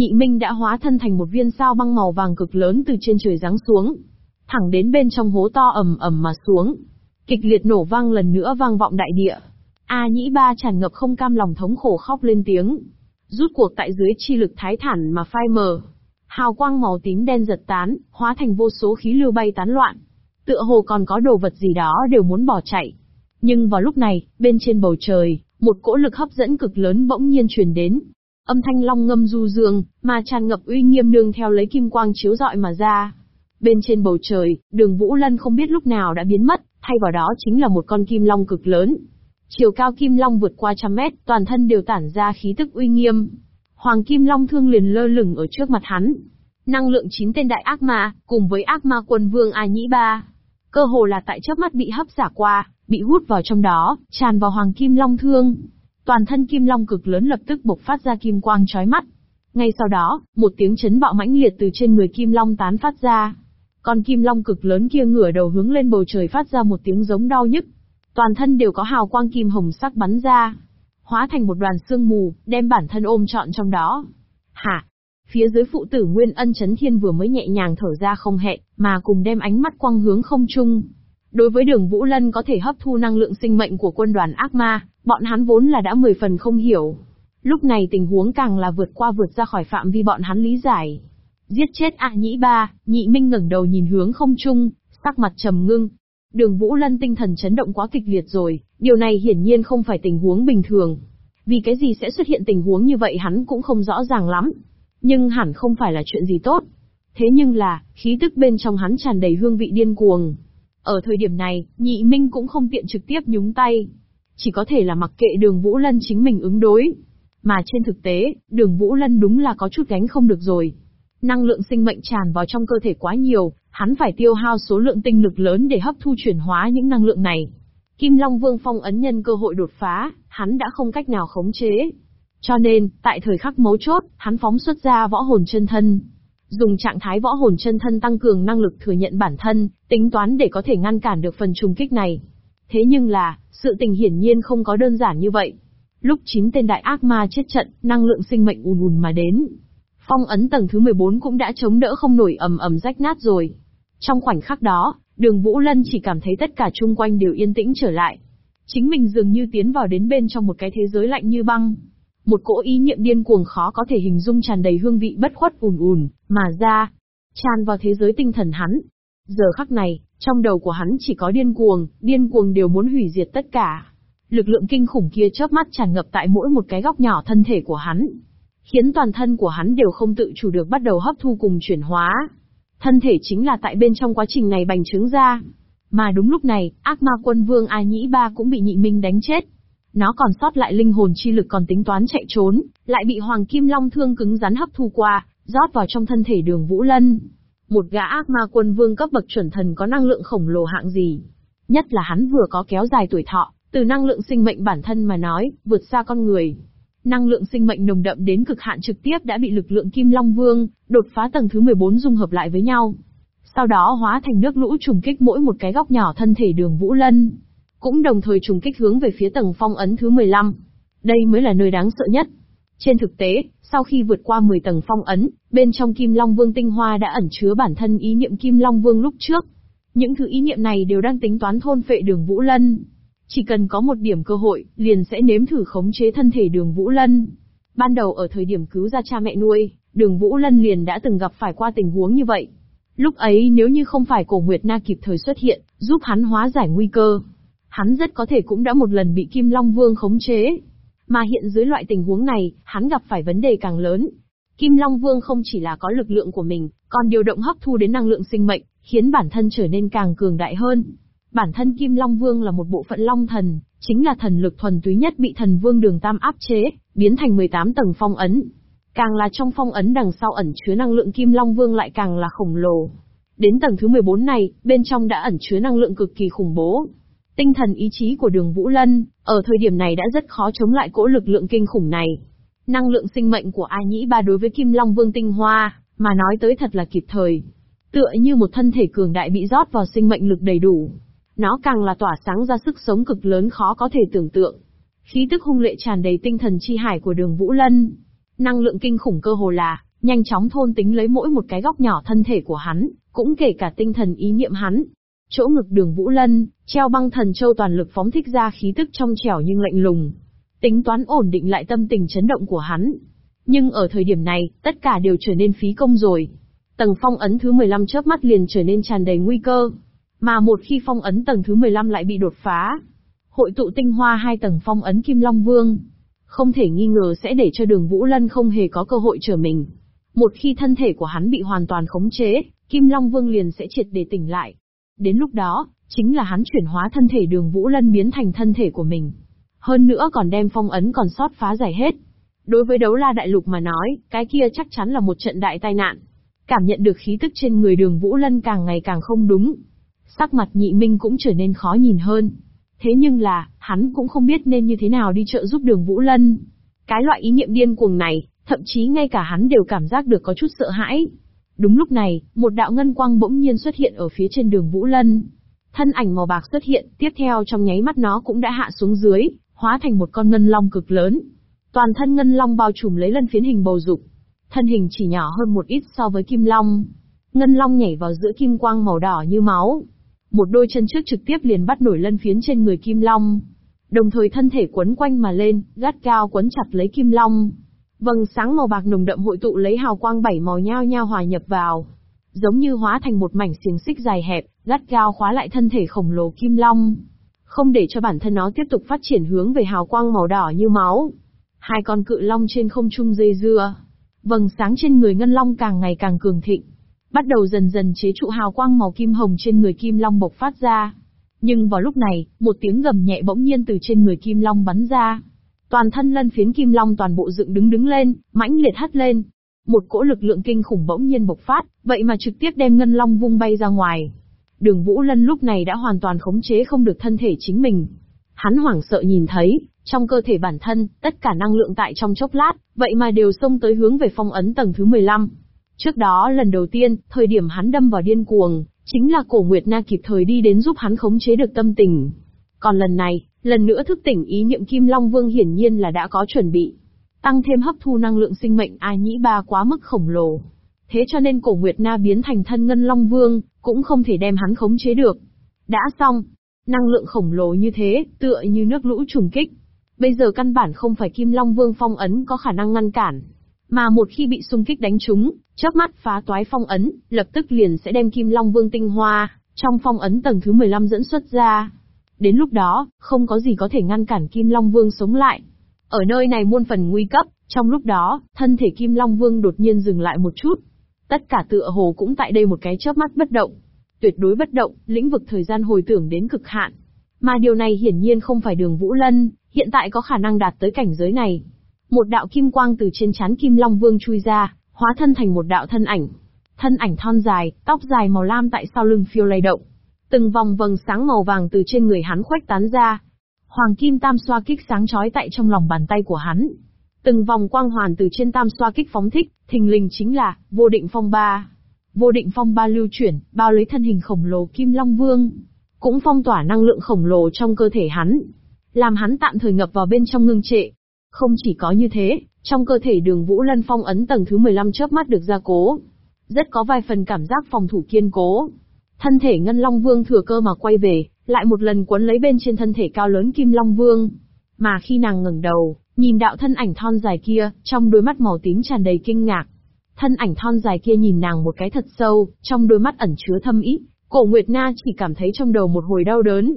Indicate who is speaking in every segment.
Speaker 1: Nhị Minh đã hóa thân thành một viên sao băng màu vàng cực lớn từ trên trời giáng xuống. Thẳng đến bên trong hố to ầm ầm mà xuống. Kịch liệt nổ vang lần nữa vang vọng đại địa. A nhĩ ba tràn ngập không cam lòng thống khổ khóc lên tiếng. Rút cuộc tại dưới chi lực thái thản mà phai mờ. Hào quang màu tím đen giật tán, hóa thành vô số khí lưu bay tán loạn. Tựa hồ còn có đồ vật gì đó đều muốn bỏ chạy. Nhưng vào lúc này, bên trên bầu trời, một cỗ lực hấp dẫn cực lớn bỗng nhiên truyền đến. Âm thanh long ngâm du dương, mà tràn ngập uy nghiêm nương theo lấy kim quang chiếu rọi mà ra. Bên trên bầu trời, đường Vũ Lân không biết lúc nào đã biến mất, thay vào đó chính là một con kim long cực lớn. Chiều cao kim long vượt qua trăm mét, toàn thân đều tản ra khí tức uy nghiêm. Hoàng kim long thương liền lơ lửng ở trước mặt hắn. Năng lượng chín tên đại ác ma, cùng với ác ma quân vương A Nhĩ Ba. Cơ hồ là tại chớp mắt bị hấp giả qua, bị hút vào trong đó, tràn vào hoàng kim long thương. Toàn thân kim long cực lớn lập tức bộc phát ra kim quang chói mắt. Ngay sau đó, một tiếng chấn bạo mãnh liệt từ trên người kim long tán phát ra. Con kim long cực lớn kia ngửa đầu hướng lên bầu trời phát ra một tiếng giống đau nhức. Toàn thân đều có hào quang kim hồng sắc bắn ra. Hóa thành một đoàn sương mù, đem bản thân ôm trọn trong đó. Hả? Phía dưới phụ tử Nguyên Ân Chấn Thiên vừa mới nhẹ nhàng thở ra không hẹn, mà cùng đem ánh mắt quang hướng không trung. Đối với đường Vũ Lân có thể hấp thu năng lượng sinh mệnh của quân đoàn ác ma, bọn hắn vốn là đã mười phần không hiểu. Lúc này tình huống càng là vượt qua vượt ra khỏi phạm vi bọn hắn lý giải. Giết chết ạ nhĩ ba, nhị minh ngẩng đầu nhìn hướng không trung, sắc mặt trầm ngưng. Đường Vũ Lân tinh thần chấn động quá kịch liệt rồi, điều này hiển nhiên không phải tình huống bình thường. Vì cái gì sẽ xuất hiện tình huống như vậy hắn cũng không rõ ràng lắm. Nhưng hẳn không phải là chuyện gì tốt. Thế nhưng là, khí tức bên trong hắn tràn đầy hương vị điên cuồng. Ở thời điểm này, nhị minh cũng không tiện trực tiếp nhúng tay. Chỉ có thể là mặc kệ đường Vũ Lân chính mình ứng đối. Mà trên thực tế, đường Vũ Lân đúng là có chút gánh không được rồi. Năng lượng sinh mệnh tràn vào trong cơ thể quá nhiều, hắn phải tiêu hao số lượng tinh lực lớn để hấp thu chuyển hóa những năng lượng này. Kim Long Vương phong ấn nhân cơ hội đột phá, hắn đã không cách nào khống chế. Cho nên, tại thời khắc mấu chốt, hắn phóng xuất ra võ hồn chân thân. Dùng trạng thái võ hồn chân thân tăng cường năng lực thừa nhận bản thân, tính toán để có thể ngăn cản được phần trùng kích này. Thế nhưng là, sự tình hiển nhiên không có đơn giản như vậy. Lúc chín tên đại ác ma chết trận, năng lượng sinh mệnh ùn ùn mà đến. Phong ấn tầng thứ 14 cũng đã chống đỡ không nổi ầm ầm rách nát rồi. Trong khoảnh khắc đó, đường Vũ Lân chỉ cảm thấy tất cả chung quanh đều yên tĩnh trở lại. Chính mình dường như tiến vào đến bên trong một cái thế giới lạnh như băng. Một cỗ ý niệm điên cuồng khó có thể hình dung tràn đầy hương vị bất khuất ùn ùn, mà ra, tràn vào thế giới tinh thần hắn. Giờ khắc này, trong đầu của hắn chỉ có điên cuồng, điên cuồng đều muốn hủy diệt tất cả. Lực lượng kinh khủng kia chớp mắt tràn ngập tại mỗi một cái góc nhỏ thân thể của hắn. Khiến toàn thân của hắn đều không tự chủ được bắt đầu hấp thu cùng chuyển hóa. Thân thể chính là tại bên trong quá trình này bành trướng ra. Mà đúng lúc này, ác ma quân vương A Nhĩ Ba cũng bị nhị minh đánh chết. Nó còn sót lại linh hồn chi lực còn tính toán chạy trốn, lại bị Hoàng Kim Long thương cứng rắn hấp thu qua, rót vào trong thân thể đường Vũ Lân. Một gã ác ma quân vương cấp bậc chuẩn thần có năng lượng khổng lồ hạng gì? Nhất là hắn vừa có kéo dài tuổi thọ, từ năng lượng sinh mệnh bản thân mà nói, vượt xa con người. Năng lượng sinh mệnh nồng đậm đến cực hạn trực tiếp đã bị lực lượng Kim Long Vương, đột phá tầng thứ 14 dung hợp lại với nhau. Sau đó hóa thành nước lũ trùng kích mỗi một cái góc nhỏ thân thể đường Vũ Lân. Cũng đồng thời trùng kích hướng về phía tầng phong ấn thứ 15. Đây mới là nơi đáng sợ nhất. Trên thực tế, sau khi vượt qua 10 tầng phong ấn, bên trong Kim Long Vương tinh hoa đã ẩn chứa bản thân ý niệm Kim Long Vương lúc trước. Những thứ ý niệm này đều đang tính toán thôn phệ đường Vũ Lân. Chỉ cần có một điểm cơ hội, liền sẽ nếm thử khống chế thân thể đường Vũ Lân. Ban đầu ở thời điểm cứu ra cha mẹ nuôi, đường Vũ Lân liền đã từng gặp phải qua tình huống như vậy. Lúc ấy nếu như không phải cổ Nguyệt Na kịp thời xuất hiện, giúp hắn hóa giải nguy cơ, hắn rất có thể cũng đã một lần bị Kim Long Vương khống chế. Mà hiện dưới loại tình huống này, hắn gặp phải vấn đề càng lớn. Kim Long Vương không chỉ là có lực lượng của mình, còn điều động hấp thu đến năng lượng sinh mệnh, khiến bản thân trở nên càng cường đại hơn. Bản thân Kim Long Vương là một bộ phận Long Thần, chính là thần lực thuần túy nhất bị thần Vương Đường Tam áp chế, biến thành 18 tầng phong ấn. Càng là trong phong ấn đằng sau ẩn chứa năng lượng Kim Long Vương lại càng là khổng lồ. Đến tầng thứ 14 này, bên trong đã ẩn chứa năng lượng cực kỳ khủng bố. Tinh thần ý chí của đường Vũ Lân, ở thời điểm này đã rất khó chống lại cỗ lực lượng kinh khủng này. Năng lượng sinh mệnh của A Nhĩ Ba đối với Kim Long Vương tinh hoa, mà nói tới thật là kịp thời. Tựa như một thân thể cường đại bị rót vào sinh mệnh lực đầy đủ. Nó càng là tỏa sáng ra sức sống cực lớn khó có thể tưởng tượng. Khí tức hung lệ tràn đầy tinh thần chi hải của đường Vũ Lân. Năng lượng kinh khủng cơ hồ là, nhanh chóng thôn tính lấy mỗi một cái góc nhỏ thân thể của hắn, cũng kể cả tinh thần ý niệm hắn. Chỗ ngực đường Vũ Lân, treo băng thần châu toàn lực phóng thích ra khí tức trong trẻo nhưng lạnh lùng. Tính toán ổn định lại tâm tình chấn động của hắn. Nhưng ở thời điểm này, tất cả đều trở nên phí công rồi. Tầng phong ấn thứ 15 chớp mắt liền trở nên tràn đầy nguy cơ. Mà một khi phong ấn tầng thứ 15 lại bị đột phá, hội tụ tinh hoa hai tầng phong ấn Kim Long Vương, không thể nghi ngờ sẽ để cho đường Vũ Lân không hề có cơ hội trở mình. Một khi thân thể của hắn bị hoàn toàn khống chế, Kim Long Vương liền sẽ triệt để tỉnh lại. Đến lúc đó, chính là hắn chuyển hóa thân thể đường Vũ Lân biến thành thân thể của mình. Hơn nữa còn đem phong ấn còn sót phá giải hết. Đối với đấu la đại lục mà nói, cái kia chắc chắn là một trận đại tai nạn. Cảm nhận được khí tức trên người đường Vũ Lân càng ngày càng không đúng. Sắc mặt nhị minh cũng trở nên khó nhìn hơn. Thế nhưng là, hắn cũng không biết nên như thế nào đi trợ giúp đường Vũ Lân. Cái loại ý niệm điên cuồng này, thậm chí ngay cả hắn đều cảm giác được có chút sợ hãi. Đúng lúc này, một đạo ngân quang bỗng nhiên xuất hiện ở phía trên đường Vũ Lân. Thân ảnh màu bạc xuất hiện, tiếp theo trong nháy mắt nó cũng đã hạ xuống dưới, hóa thành một con ngân long cực lớn. Toàn thân ngân long bao trùm lấy lân phiến hình bầu dục. Thân hình chỉ nhỏ hơn một ít so với kim long. Ngân long nhảy vào giữa kim quang màu đỏ như máu. Một đôi chân trước trực tiếp liền bắt nổi lân phiến trên người kim long. Đồng thời thân thể quấn quanh mà lên, gắt cao quấn chặt lấy kim long. Vầng sáng màu bạc nồng đậm hội tụ lấy hào quang bảy màu nhao nhao hòa nhập vào. Giống như hóa thành một mảnh xiềng xích dài hẹp, gắt gao khóa lại thân thể khổng lồ kim long. Không để cho bản thân nó tiếp tục phát triển hướng về hào quang màu đỏ như máu. Hai con cự long trên không trung dây dưa. Vầng sáng trên người ngân long càng ngày càng cường thịnh. Bắt đầu dần dần chế trụ hào quang màu kim hồng trên người kim long bộc phát ra. Nhưng vào lúc này, một tiếng gầm nhẹ bỗng nhiên từ trên người kim long bắn ra. Toàn thân lân phiến kim long toàn bộ dựng đứng đứng lên, mãnh liệt hất lên. Một cỗ lực lượng kinh khủng bỗng nhiên bộc phát, vậy mà trực tiếp đem ngân long vung bay ra ngoài. Đường Vũ Lân lúc này đã hoàn toàn khống chế không được thân thể chính mình. Hắn hoảng sợ nhìn thấy, trong cơ thể bản thân, tất cả năng lượng tại trong chốc lát, vậy mà đều xông tới hướng về phong ấn tầng thứ 15. Trước đó lần đầu tiên, thời điểm hắn đâm vào điên cuồng, chính là cổ Nguyệt Na kịp thời đi đến giúp hắn khống chế được tâm tình. Còn lần này, lần nữa thức tỉnh ý niệm Kim Long Vương hiển nhiên là đã có chuẩn bị. Tăng thêm hấp thu năng lượng sinh mệnh A Nhĩ Ba quá mức khổng lồ. Thế cho nên cổ Nguyệt Na biến thành thân Ngân Long Vương, cũng không thể đem hắn khống chế được. Đã xong. Năng lượng khổng lồ như thế, tựa như nước lũ trùng kích. Bây giờ căn bản không phải Kim Long Vương phong ấn có khả năng ngăn cản. Mà một khi bị xung kích đánh trúng, chớp mắt phá toái phong ấn, lập tức liền sẽ đem Kim Long Vương tinh hoa, trong phong ấn tầng thứ 15 dẫn xuất ra. Đến lúc đó, không có gì có thể ngăn cản Kim Long Vương sống lại. Ở nơi này muôn phần nguy cấp, trong lúc đó, thân thể Kim Long Vương đột nhiên dừng lại một chút. Tất cả tựa hồ cũng tại đây một cái chớp mắt bất động. Tuyệt đối bất động, lĩnh vực thời gian hồi tưởng đến cực hạn. Mà điều này hiển nhiên không phải đường Vũ Lân, hiện tại có khả năng đạt tới cảnh giới này. Một đạo kim quang từ trên chán Kim Long Vương chui ra, hóa thân thành một đạo thân ảnh. Thân ảnh thon dài, tóc dài màu lam tại sau lưng phiêu lay động. Từng vòng vầng sáng màu vàng từ trên người hắn khuếch tán ra. Hoàng kim tam xoa kích sáng chói tại trong lòng bàn tay của hắn. Từng vòng quang hoàn từ trên tam xoa kích phóng thích, thình lình chính là vô định phong ba. Vô định phong ba lưu chuyển, bao lấy thân hình khổng lồ Kim Long Vương. Cũng phong tỏa năng lượng khổng lồ trong cơ thể hắn. Làm hắn tạm thời ngập vào bên trong ngưng trệ. Không chỉ có như thế, trong cơ thể đường Vũ Lân phong ấn tầng thứ 15 chớp mắt được gia cố. Rất có vài phần cảm giác phòng thủ kiên cố. Thân thể Ngân Long Vương thừa cơ mà quay về, lại một lần quấn lấy bên trên thân thể cao lớn Kim Long Vương. Mà khi nàng ngẩng đầu, nhìn đạo thân ảnh thon dài kia, trong đôi mắt màu tím tràn đầy kinh ngạc. Thân ảnh thon dài kia nhìn nàng một cái thật sâu, trong đôi mắt ẩn chứa thâm ý, cổ Nguyệt Na chỉ cảm thấy trong đầu một hồi đau đớn.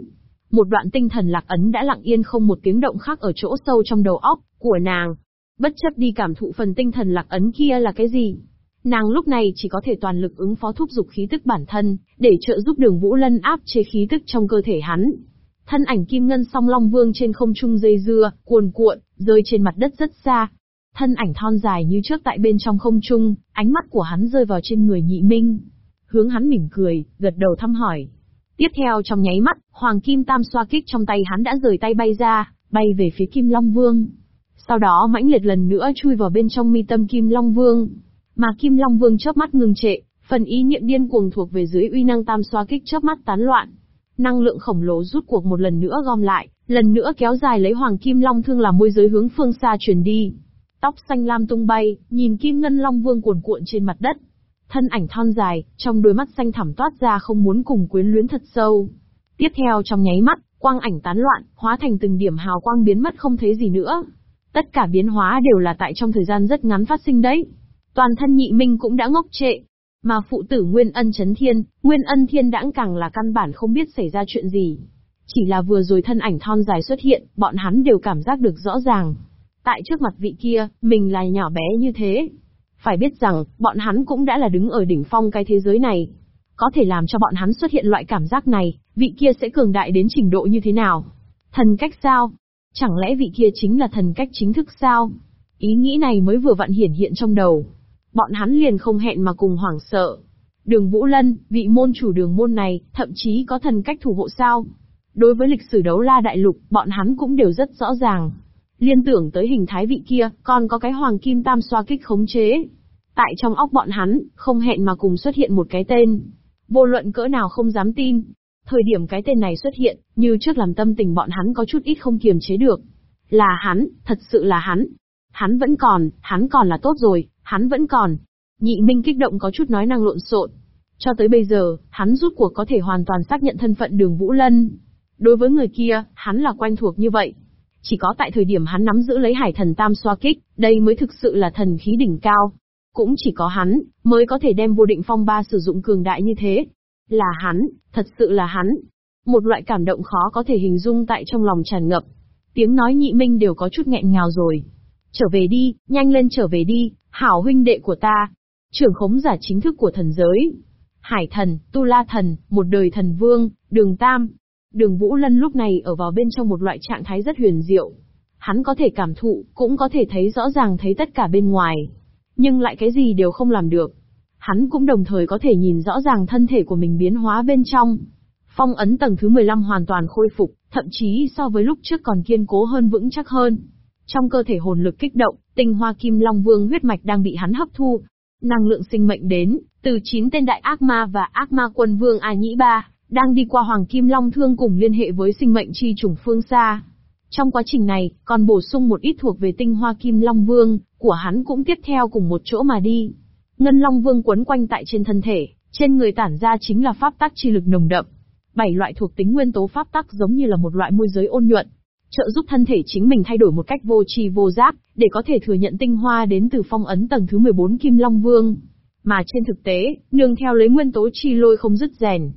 Speaker 1: Một đoạn tinh thần lạc ấn đã lặng yên không một tiếng động khác ở chỗ sâu trong đầu óc của nàng. Bất chấp đi cảm thụ phần tinh thần lạc ấn kia là cái gì, Nàng lúc này chỉ có thể toàn lực ứng phó thúc dục khí tức bản thân, để trợ giúp đường Vũ Lân áp chế khí tức trong cơ thể hắn. Thân ảnh kim ngân song long vương trên không trung dây dưa, cuồn cuộn, rơi trên mặt đất rất xa. Thân ảnh thon dài như trước tại bên trong không trung, ánh mắt của hắn rơi vào trên người nhị minh. Hướng hắn mỉm cười, gật đầu thăm hỏi. Tiếp theo trong nháy mắt, hoàng kim tam xoa kích trong tay hắn đã rời tay bay ra, bay về phía kim long vương. Sau đó mãnh liệt lần nữa chui vào bên trong mi tâm kim long vương. Mà Kim Long Vương chớp mắt ngừng trệ, phần ý niệm điên cuồng thuộc về dưới uy năng tam xoa kích chớp mắt tán loạn. Năng lượng khổng lồ rút cuộc một lần nữa gom lại, lần nữa kéo dài lấy Hoàng Kim Long thương làm môi giới hướng phương xa truyền đi. Tóc xanh lam tung bay, nhìn Kim Ngân Long Vương cuồn cuộn trên mặt đất. Thân ảnh thon dài, trong đôi mắt xanh thẳm toát ra không muốn cùng quyến luyến thật sâu. Tiếp theo trong nháy mắt, quang ảnh tán loạn, hóa thành từng điểm hào quang biến mất không thấy gì nữa. Tất cả biến hóa đều là tại trong thời gian rất ngắn phát sinh đấy. Toàn thân nhị minh cũng đã ngốc trệ. Mà phụ tử Nguyên Ân Chấn Thiên, Nguyên Ân Thiên đãng càng là căn bản không biết xảy ra chuyện gì. Chỉ là vừa rồi thân ảnh thon dài xuất hiện, bọn hắn đều cảm giác được rõ ràng. Tại trước mặt vị kia, mình là nhỏ bé như thế. Phải biết rằng, bọn hắn cũng đã là đứng ở đỉnh phong cái thế giới này. Có thể làm cho bọn hắn xuất hiện loại cảm giác này, vị kia sẽ cường đại đến trình độ như thế nào? Thần cách sao? Chẳng lẽ vị kia chính là thần cách chính thức sao? Ý nghĩ này mới vừa vặn hiển hiện trong đầu. Bọn hắn liền không hẹn mà cùng hoảng sợ. Đường Vũ Lân, vị môn chủ đường môn này, thậm chí có thần cách thủ hộ sao? Đối với lịch sử đấu la đại lục, bọn hắn cũng đều rất rõ ràng. Liên tưởng tới hình thái vị kia, còn có cái hoàng kim tam xoa kích khống chế. Tại trong óc bọn hắn, không hẹn mà cùng xuất hiện một cái tên. Vô luận cỡ nào không dám tin. Thời điểm cái tên này xuất hiện, như trước làm tâm tình bọn hắn có chút ít không kiềm chế được. Là hắn, thật sự là hắn. Hắn vẫn còn, hắn còn là tốt rồi, hắn vẫn còn. Nhị Minh kích động có chút nói năng lộn xộn. Cho tới bây giờ, hắn rút cuộc có thể hoàn toàn xác nhận thân phận đường Vũ Lân. Đối với người kia, hắn là quen thuộc như vậy. Chỉ có tại thời điểm hắn nắm giữ lấy hải thần tam xoa kích, đây mới thực sự là thần khí đỉnh cao. Cũng chỉ có hắn, mới có thể đem vô định phong ba sử dụng cường đại như thế. Là hắn, thật sự là hắn. Một loại cảm động khó có thể hình dung tại trong lòng tràn ngập. Tiếng nói nhị minh đều có chút nghẹn ngào rồi. Trở về đi, nhanh lên trở về đi, hảo huynh đệ của ta. Trưởng khống giả chính thức của thần giới. Hải thần, Tu La thần, một đời thần vương, đường tam, Đường Vũ Lân lúc này ở vào bên trong một loại trạng thái rất huyền diệu. Hắn có thể cảm thụ, cũng có thể thấy rõ ràng thấy tất cả bên ngoài. Nhưng lại cái gì đều không làm được. Hắn cũng đồng thời có thể nhìn rõ ràng thân thể của mình biến hóa bên trong. Phong ấn tầng thứ 15 hoàn toàn khôi phục, thậm chí so với lúc trước còn kiên cố hơn vững chắc hơn. Trong cơ thể hồn lực kích động, tinh hoa kim long vương huyết mạch đang bị hắn hấp thu. Năng lượng sinh mệnh đến, từ 9 tên đại ác ma và ác ma quân vương A Nhĩ Ba, đang đi qua Hoàng Kim Long Thương cùng liên hệ với sinh mệnh chi trùng phương xa. Trong quá trình này, còn bổ sung một ít thuộc về tinh hoa Kim Long Vương, của hắn cũng tiếp theo cùng một chỗ mà đi. Ngân Long Vương quấn quanh tại trên thân thể, trên người tản ra chính là pháp tắc chi lực nồng đậm. Bảy loại thuộc tính nguyên tố pháp tắc giống như là một loại môi giới ôn nhuận, trợ giúp thân thể chính mình thay đổi một cách vô tri vô giác, để có thể thừa nhận tinh hoa đến từ phong ấn tầng thứ 14 Kim Long Vương. Mà trên thực tế, nương theo lấy nguyên tố chi lôi không dứt rèn,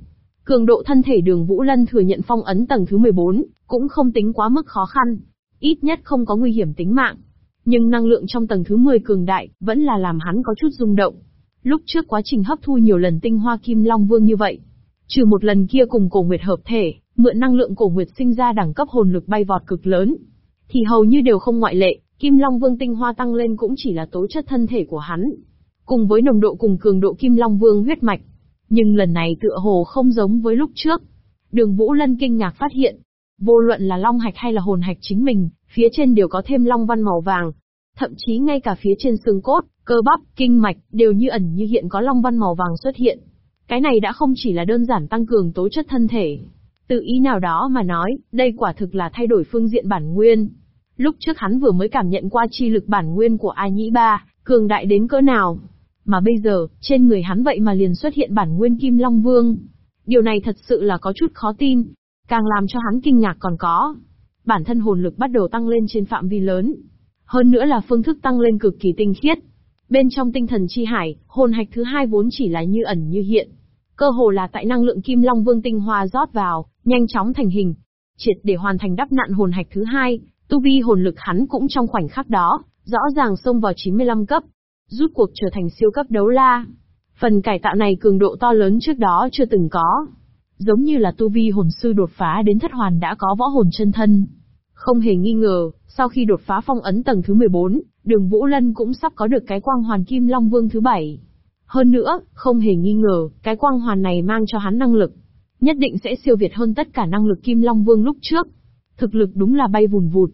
Speaker 1: Cường độ thân thể đường Vũ Lân thừa nhận phong ấn tầng thứ 14, cũng không tính quá mức khó khăn. Ít nhất không có nguy hiểm tính mạng. Nhưng năng lượng trong tầng thứ 10 cường đại, vẫn là làm hắn có chút rung động. Lúc trước quá trình hấp thu nhiều lần tinh hoa kim long vương như vậy. Trừ một lần kia cùng cổ nguyệt hợp thể, mượn năng lượng cổ nguyệt sinh ra đẳng cấp hồn lực bay vọt cực lớn. Thì hầu như đều không ngoại lệ, kim long vương tinh hoa tăng lên cũng chỉ là tố chất thân thể của hắn. Cùng với nồng độ cùng cường độ kim long vương huyết mạch, nhưng lần này tựa hồ không giống với lúc trước. Đường Vũ Lân kinh ngạc phát hiện, vô luận là long hạch hay là hồn hạch chính mình, phía trên đều có thêm long văn màu vàng. Thậm chí ngay cả phía trên xương cốt, cơ bắp, kinh mạch, đều như ẩn như hiện có long văn màu vàng xuất hiện. Cái này đã không chỉ là đơn giản tăng cường tố chất thân thể tự ý nào đó mà nói, đây quả thực là thay đổi phương diện bản nguyên. Lúc trước hắn vừa mới cảm nhận qua chi lực bản nguyên của Ai Nhĩ Ba, cường đại đến cỡ nào. Mà bây giờ, trên người hắn vậy mà liền xuất hiện bản nguyên Kim Long Vương. Điều này thật sự là có chút khó tin. Càng làm cho hắn kinh ngạc còn có. Bản thân hồn lực bắt đầu tăng lên trên phạm vi lớn. Hơn nữa là phương thức tăng lên cực kỳ tinh khiết. Bên trong tinh thần chi hải, hồn hạch thứ hai vốn chỉ là như ẩn như hiện. Cơ hồ là tại năng lượng Kim Long Vương tinh hoa rót vào, nhanh chóng thành hình. Triệt để hoàn thành đắp nặn hồn hạch thứ hai, tu vi hồn lực hắn cũng trong khoảnh khắc đó, rõ ràng xông vào 95 cấp, rút cuộc trở thành siêu cấp đấu la. Phần cải tạo này cường độ to lớn trước đó chưa từng có. Giống như là tu vi hồn sư đột phá đến thất hoàn đã có võ hồn chân thân. Không hề nghi ngờ, sau khi đột phá phong ấn tầng thứ 14, đường Vũ Lân cũng sắp có được cái quang hoàn kim long vương thứ bảy. Hơn nữa, không hề nghi ngờ, cái quang hoàn này mang cho hắn năng lực. Nhất định sẽ siêu việt hơn tất cả năng lực kim long vương lúc trước. Thực lực đúng là bay vùn vụt.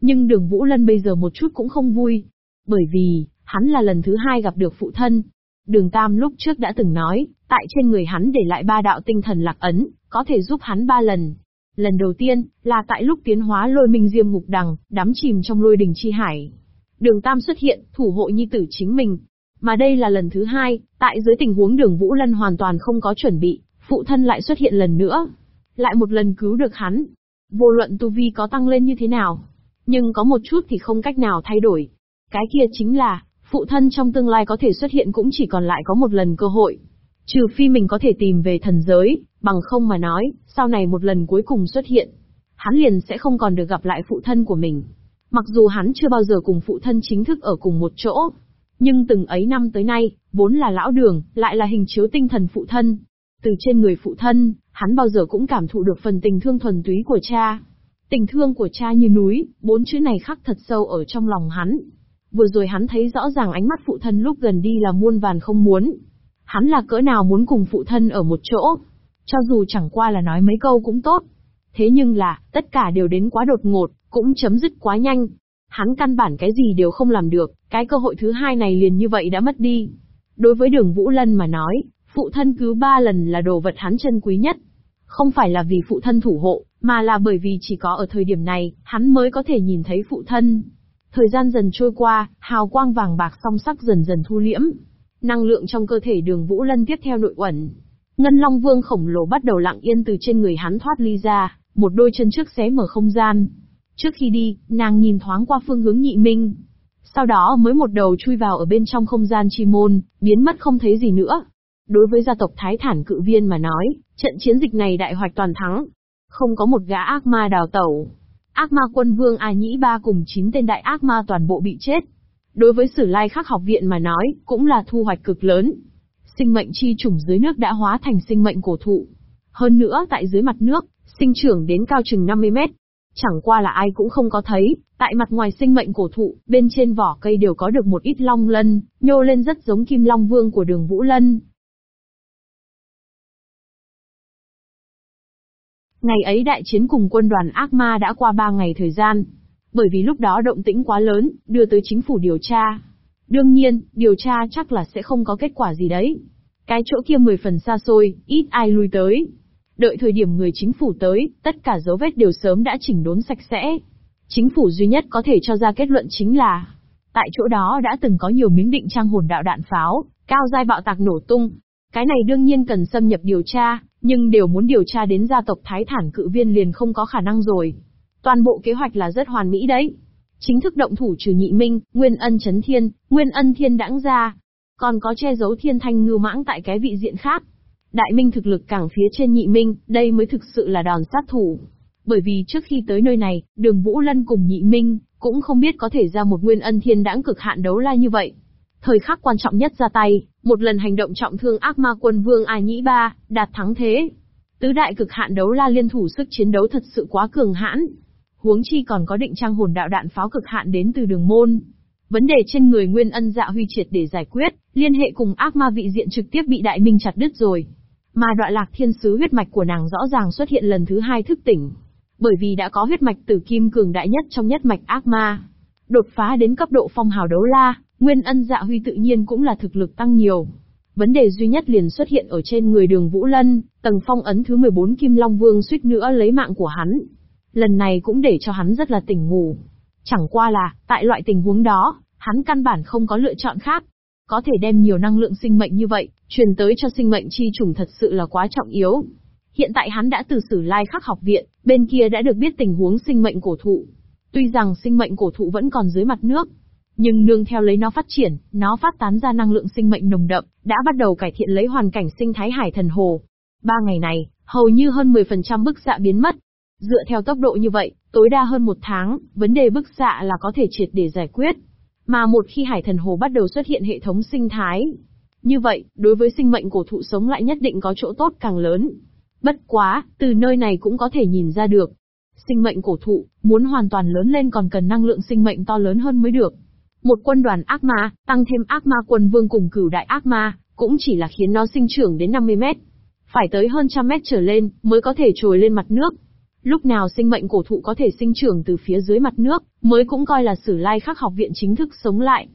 Speaker 1: Nhưng đường Vũ Lân bây giờ một chút cũng không vui. Bởi vì, Hắn là lần thứ hai gặp được phụ thân. Đường Tam lúc trước đã từng nói, tại trên người hắn để lại ba đạo tinh thần lạc ấn, có thể giúp hắn ba lần. Lần đầu tiên, là tại lúc tiến hóa lôi minh diêm ngục đằng, đắm chìm trong lôi đình chi hải. Đường Tam xuất hiện, thủ hộ nhi tử chính mình. Mà đây là lần thứ hai, tại dưới tình huống đường Vũ Lân hoàn toàn không có chuẩn bị, phụ thân lại xuất hiện lần nữa. Lại một lần cứu được hắn. Vô luận tu vi có tăng lên như thế nào. Nhưng có một chút thì không cách nào thay đổi. Cái kia chính là, phụ thân trong tương lai có thể xuất hiện cũng chỉ còn lại có một lần cơ hội. Trừ phi mình có thể tìm về thần giới, bằng không mà nói, sau này một lần cuối cùng xuất hiện, hắn liền sẽ không còn được gặp lại phụ thân của mình. Mặc dù hắn chưa bao giờ cùng phụ thân chính thức ở cùng một chỗ, nhưng từng ấy năm tới nay, vốn là lão đường, lại là hình chiếu tinh thần phụ thân. Từ trên người phụ thân, hắn bao giờ cũng cảm thụ được phần tình thương thuần túy của cha. Tình thương của cha như núi, bốn chữ này khắc thật sâu ở trong lòng hắn. Vừa rồi hắn thấy rõ ràng ánh mắt phụ thân lúc gần đi là muôn vàn không muốn. Hắn là cỡ nào muốn cùng phụ thân ở một chỗ. Cho dù chẳng qua là nói mấy câu cũng tốt. Thế nhưng là, tất cả đều đến quá đột ngột, cũng chấm dứt quá nhanh. Hắn căn bản cái gì đều không làm được, cái cơ hội thứ hai này liền như vậy đã mất đi. Đối với đường Vũ Lân mà nói, phụ thân cứu ba lần là đồ vật hắn chân quý nhất. Không phải là vì phụ thân thủ hộ, mà là bởi vì chỉ có ở thời điểm này, hắn mới có thể nhìn thấy phụ thân. Thời gian dần trôi qua, hào quang vàng bạc song sắc dần dần thu liễm. Năng lượng trong cơ thể đường Vũ Lân tiếp theo nội uẩn. Ngân Long Vương khổng lồ bắt đầu lặng yên từ trên người hắn thoát ly ra, một đôi chân trước xé mở không gian. Trước khi đi, nàng nhìn thoáng qua phương hướng nhị minh. Sau đó mới một đầu chui vào ở bên trong không gian chi môn, biến mất không thấy gì nữa. Đối với gia tộc Thái Thản cự viên mà nói, trận chiến dịch này đại hoạch toàn thắng. Không có một gã ác ma đào tẩu. Ác ma quân vương A Nhĩ Ba cùng 9 tên đại ác ma toàn bộ bị chết. Đối với sử lai khắc học viện mà nói, cũng là thu hoạch cực lớn. Sinh mệnh chi trùng dưới nước đã hóa thành sinh mệnh cổ thụ. Hơn nữa tại dưới mặt nước, sinh trưởng đến cao chừng 50 mét. Chẳng qua là ai cũng không có thấy, tại mặt ngoài sinh mệnh cổ thụ, bên trên vỏ cây đều có được một ít long lân, nhô lên rất giống kim long vương của đường Vũ Lân. Ngày ấy đại chiến cùng quân đoàn ác ma đã qua ba ngày thời gian. Bởi vì lúc đó động tĩnh quá lớn, đưa tới chính phủ điều tra. Đương nhiên, điều tra chắc là sẽ không có kết quả gì đấy. Cái chỗ kia mười phần xa xôi, ít ai lui tới. Đợi thời điểm người chính phủ tới, tất cả dấu vết đều sớm đã chỉnh đốn sạch sẽ. Chính phủ duy nhất có thể cho ra kết luận chính là, tại chỗ đó đã từng có nhiều miếng định trang hồn đạo đạn pháo, cao giai bạo tạc nổ tung. Cái này đương nhiên cần xâm nhập điều tra, nhưng đều muốn điều tra đến gia tộc Thái Thản cự viên liền không có khả năng rồi. Toàn bộ kế hoạch là rất hoàn mỹ đấy. Chính thức động thủ trừ nhị minh, nguyên ân chấn thiên, nguyên ân thiên đãng ra. Còn có che giấu thiên thanh ngư mãng tại cái vị diện khác. Đại minh thực lực càng phía trên nhị minh, đây mới thực sự là đòn sát thủ. Bởi vì trước khi tới nơi này, đường Vũ Lân cùng nhị minh, cũng không biết có thể ra một nguyên ân thiên đãng cực hạn đấu la như vậy. Thời khắc quan trọng nhất ra tay, một lần hành động trọng thương ác ma quân vương A Nhĩ Ba, đạt thắng thế. Tứ đại cực hạn đấu la liên thủ sức chiến đấu thật sự quá cường hãn. Huống chi còn có định trang hồn đạo đạn pháo cực hạn đến từ đường môn. Vấn đề trên người Nguyên Ân Dạ Huy triệt để giải quyết, liên hệ cùng ác ma vị diện trực tiếp bị Đại Minh chặt đứt rồi. Mà đoạn lạc thiên sứ huyết mạch của nàng rõ ràng xuất hiện lần thứ hai thức tỉnh. Bởi vì đã có huyết mạch tử kim cường đại nhất trong nhất mạch ác ma. Đột phá đến cấp độ phong hào đấu la, Nguyên ân dạ huy tự nhiên cũng là thực lực tăng nhiều. Vấn đề duy nhất liền xuất hiện ở trên người đường Vũ Lân, tầng phong ấn thứ 14 Kim Long Vương suýt nữa lấy mạng của hắn. Lần này cũng để cho hắn rất là tỉnh ngủ. Chẳng qua là, tại loại tình huống đó, hắn căn bản không có lựa chọn khác. Có thể đem nhiều năng lượng sinh mệnh như vậy, truyền tới cho sinh mệnh chi trùng thật sự là quá trọng yếu. Hiện tại hắn đã từ sử lai khắc học viện, bên kia đã được biết tình huống sinh mệnh cổ thụ. Tuy rằng sinh mệnh cổ thụ vẫn còn dưới mặt nước, nhưng nương theo lấy nó phát triển, nó phát tán ra năng lượng sinh mệnh nồng đậm, đã bắt đầu cải thiện lấy hoàn cảnh sinh thái hải thần hồ. Ba ngày này, hầu như hơn 10% bức xạ biến mất. Dựa theo tốc độ như vậy, tối đa hơn một tháng, vấn đề bức xạ là có thể triệt để giải quyết. Mà một khi hải thần hồ bắt đầu xuất hiện hệ thống sinh thái, như vậy, đối với sinh mệnh cổ thụ sống lại nhất định có chỗ tốt càng lớn. Bất quá, từ nơi này cũng có thể nhìn ra được. Sinh mệnh cổ thụ, muốn hoàn toàn lớn lên còn cần năng lượng sinh mệnh to lớn hơn mới được. Một quân đoàn ác ma, tăng thêm ác ma quân vương cùng cửu đại ác ma, cũng chỉ là khiến nó sinh trưởng đến 50 mét. Phải tới hơn trăm mét trở lên, mới có thể trồi lên mặt nước. Lúc nào sinh mệnh cổ thụ có thể sinh trưởng từ phía dưới mặt nước, mới cũng coi là sử lai khắc học viện chính thức sống lại.